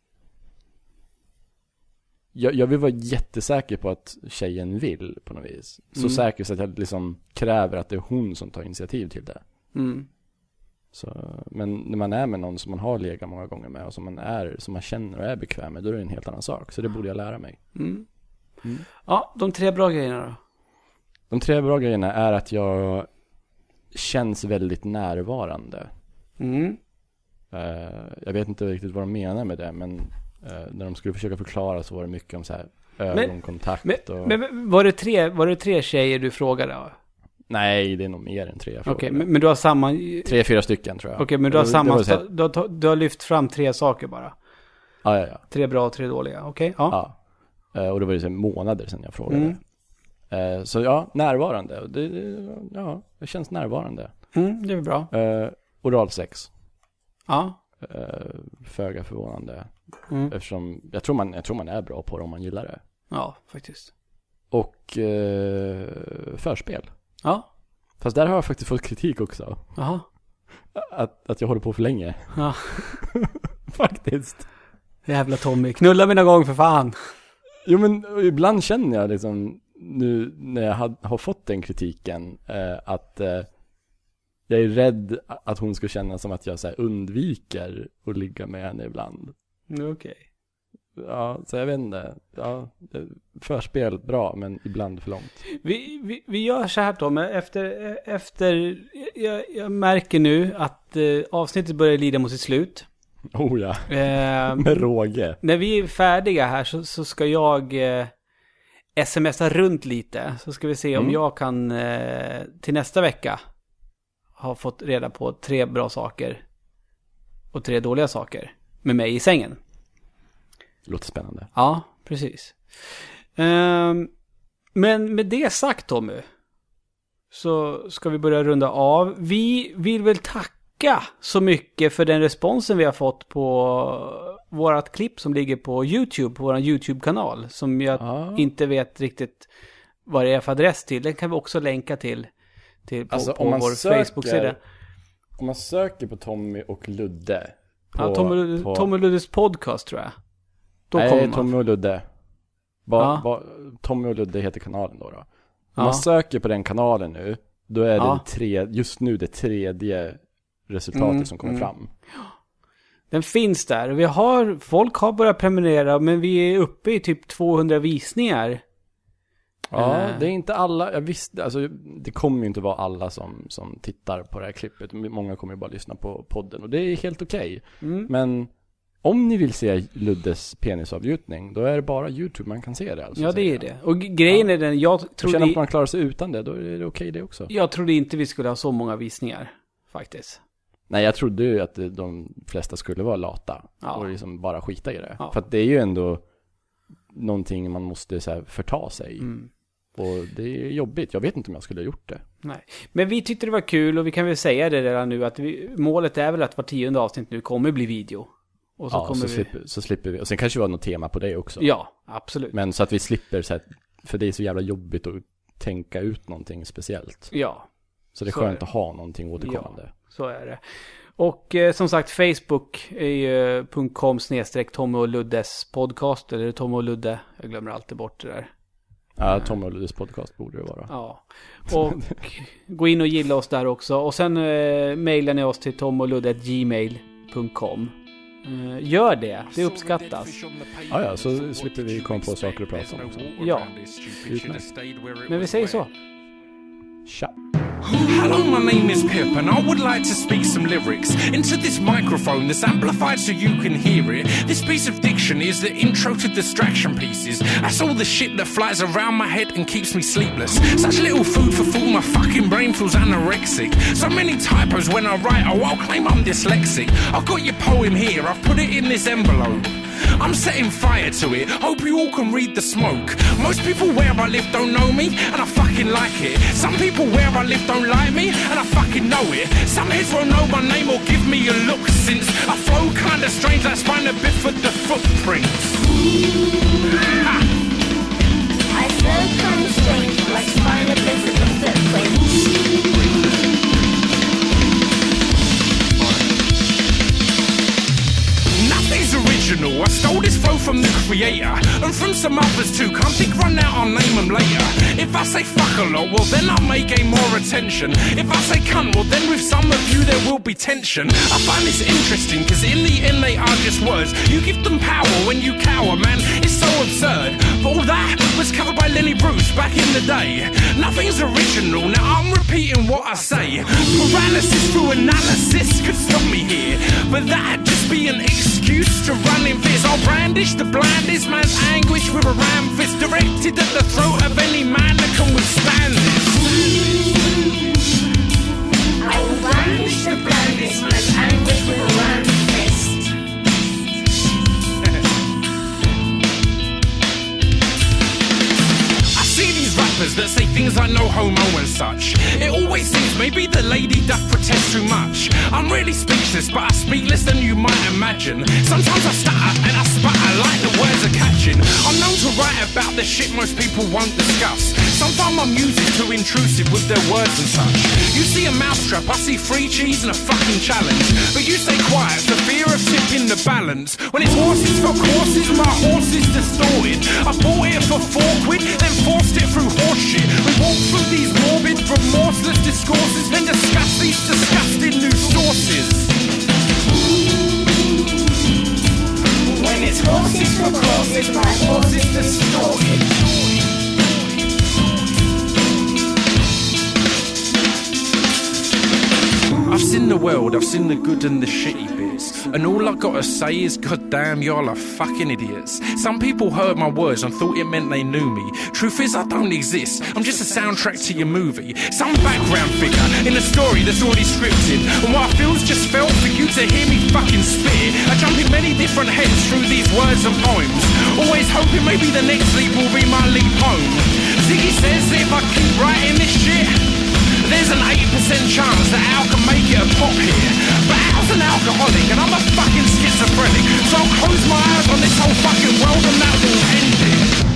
B: jag, jag vill vara jättesäker på att tjejen vill på något vis. Så
A: Mm.
B: säker så att jag liksom kräver att det är hon som tar initiativ till det.
A: Mm.
B: Så, men när man är med någon som man har legat många gånger med och som man är, som man känner och är bekväm med, då är det en helt annan sak. Så det borde jag lära mig.
A: Mm.
B: Mm.
A: Ja, de tre bra grejerna då.
B: De tre bra grejerna är att jag känns väldigt närvarande.
A: Mm.
B: Eh, jag vet inte riktigt vad de menar med det, men eh, när de skulle försöka förklara så var det mycket om så här ögonkontakt
A: Men,
B: och...
A: men var, det tre, var det tre tjejer du frågade? Okej,
B: Nej, det är nog mer än tre jag frågade.
A: men, men du har samma... Okej,
B: Tre, fyra stycken tror jag.
A: men du har
B: Det- det
A: samma...
B: här-
A: Du har, du har lyft fram tre saker bara.
B: Ja, ja, ja.
A: Tre bra och tre dåliga. Okej, ja.
B: ja. Eh, och det var ju månader sedan jag frågade.
A: Mm.
B: Eh, så ja, närvarande. Det, det- ja, det känns närvarande.
A: Mm, det är bra.
B: Uh, oralsex.
A: Ja.
B: Uh, föga förvånande.
A: Mm.
B: Eftersom jag tror, man, jag tror man är bra på det om man gillar det.
A: Ja, faktiskt.
B: Och uh, förspel.
A: Ja.
B: Fast där har jag faktiskt fått kritik också.
A: Jaha.
B: Att, att jag håller på för länge.
A: Ja.
B: faktiskt.
A: Jävla Tommy. Knulla mina gång för fan.
B: Jo men ibland känner jag liksom nu när jag had, har fått den kritiken eh, att eh, jag är rädd att hon ska känna som att jag så undviker att ligga med henne ibland.
A: Okej.
B: Ja, så jag vet inte. Ja, förspel bra, men ibland för långt.
A: Vi, vi, vi gör så här Tom, efter, efter jag, jag märker nu att eh, avsnittet börjar lida mot sitt slut.
B: Oh ja,
A: Eh,
B: med råge.
A: när vi är färdiga här så, så ska jag eh, smsa runt lite. Så ska vi se om
B: Mm.
A: jag kan eh, till nästa vecka ha fått reda på tre bra saker och tre dåliga saker med mig i sängen.
B: Låter spännande.
A: Ja, precis. Ehm, men med det sagt Tommy, så ska vi börja runda av. Vi vill väl tacka så mycket för den responsen vi har fått på vårat klipp som ligger på YouTube, på vår YouTube-kanal. Som jag
B: Ja.
A: inte vet riktigt vad det är för adress till. Den kan vi också länka till, till på,
B: Alltså,
A: på vår Facebook-sida.
B: Om man söker på Tommy och Ludde. På,
A: Ja, Tommy,
B: på,
A: Tommy Luddes podcast tror jag. Då
B: Nej,
A: kommer man.
B: Tommy och Ludde. Ba,
A: Ja.
B: ba, Tommy och Ludde heter kanalen då. då. Om
A: Ja.
B: man söker på den kanalen nu, då är det,
A: Ja.
B: det tre, just nu det tredje resultatet
A: Mm,
B: som kommer
A: mm.
B: fram.
A: Den finns där. Vi har, folk har börjat prenumerera, men vi är uppe i typ 200 visningar.
B: Ja,
A: Eh.
B: det är inte alla, jag visste, alltså det kommer ju inte vara alla som, som tittar på det här klippet. Många kommer ju bara lyssna på podden och det är helt okej.
A: Mm.
B: Men om ni vill se Luddes penisavgjutning, då är det bara YouTube man kan se det alltså.
A: Ja, det är det. Och grejen är den, jag trodde,
B: känner att man klarar sig utan det, då är det okej det också.
A: jag trodde inte vi skulle ha så många visningar. Faktiskt.
B: Nej, jag trodde ju att de flesta skulle vara lata
A: Ja.
B: och liksom bara skita i det.
A: Ja.
B: För att det är ju ändå någonting man måste så här, förta sig.
A: Mm.
B: Och det är jobbigt. Jag vet inte om jag skulle ha gjort det.
A: Nej. Men vi tyckte det var kul och vi kan väl säga det redan nu att vi, målet är väl att var tionde avsnitt nu kommer bli video. Och så
B: ja,
A: kommer
B: så,
A: vi...
B: slipper, så slipper vi. Och sen kanske vi har något tema på det också.
A: Ja, absolut.
B: Men så att vi slipper så här, för det är så jävla jobbigt att tänka ut någonting speciellt.
A: Ja,
B: Så det är
A: Så är
B: skönt
A: det.
B: att ha någonting återkommande.
A: så är det. Och eh, som sagt, Facebook är ju eh, .com snedstreck Tommy och Luddes podcast. Eller Tommy och Ludde. Jag glömmer alltid bort det där.
B: Ja, Tom och Luddes podcast borde det vara.
A: Ja. Och gå in och gilla oss där också. Och sen eh, mejlar ni oss till tomoludde.gmail.com. Eh, gör det, det uppskattas.
B: Ja, ja, så slipper vi komma på saker att prata om också.
A: Ja.
B: Utmärkt.
A: Men vi säger så.
B: Tja!
D: Hello, my name is Pip, and I would like to speak some lyrics into this microphone that's amplified so you can hear it. This piece of diction is the intro to distraction pieces. That's all the shit that flies around my head and keeps me sleepless. Such little food for thought, my fucking brain feels anorexic. So many typos when I write, oh, I'll claim I'm dyslexic. I've got your poem here, I've put it in this envelope. I'm setting fire to it. Hope you all can read the smoke. Most people where I live don't know me, and I fucking like it. Some people where I live don't like me, and I fucking know it. Some heads won't know my name or give me a look since I flow kinda strange like Spina Bifid the footprints. Ha!
E: I feel kind of strange, like spina bifida the footprints.
D: I stole this flow from the creator and from some others too. Can't think run out, I'll name them later. If I say fuck a lot, well then I may gain more attention. If I say cunt, well then with some of you there will be tension. I find this interesting because in the end they are just words. You give them power when you cower, man. It's so absurd. All that was covered by Lenny Bruce back in the day. Nothing's original. Now I'm repeating what I say. Paralysis through analysis could stop me here, but that'd just be an excuse to run in fist. I'll brandish the blandest man's anguish with a ram fist directed at the throat of any man that can withstand this.
E: I will brandish the blandest man's anguish with a round
D: rappers that say things like no homo and such. It always seems maybe the lady doth protest too much. I'm really speechless, but I speak less than you might imagine. Sometimes I stutter and I sputter like the words are catching. I'm known to write about the shit most people won't discuss. Some find my music too intrusive with their words and such. You see a mousetrap, I see free cheese and a fucking challenge. But you stay quiet for fear of tipping the balance. When it's horses for courses, my horse is distorted. I bought it for four quid, then forced it through horseshit. We walk through these morbid, remorseless discourses, then discuss these disgusting new sources.
E: When it's horses for courses, my horse is distorted.
D: I've seen the world, I've seen the good and the shitty bits. And all I gotta say is, goddamn, y'all are fucking idiots. Some people heard my words and thought it meant they knew me. Truth is, I don't exist. I'm just a soundtrack to your movie. Some background figure in a story that's already scripted. And what I feel's just felt for you to hear me fucking spit. I jump in many different heads through these words and poems. Always hoping maybe the next leap will be my leap home. Ziggy says if I keep writing this shit, there's an 80% chance that Al can make it a pop here. But Al's an alcoholic and I'm a fucking schizophrenic. So I'll close my eyes on this whole fucking world and that will end it.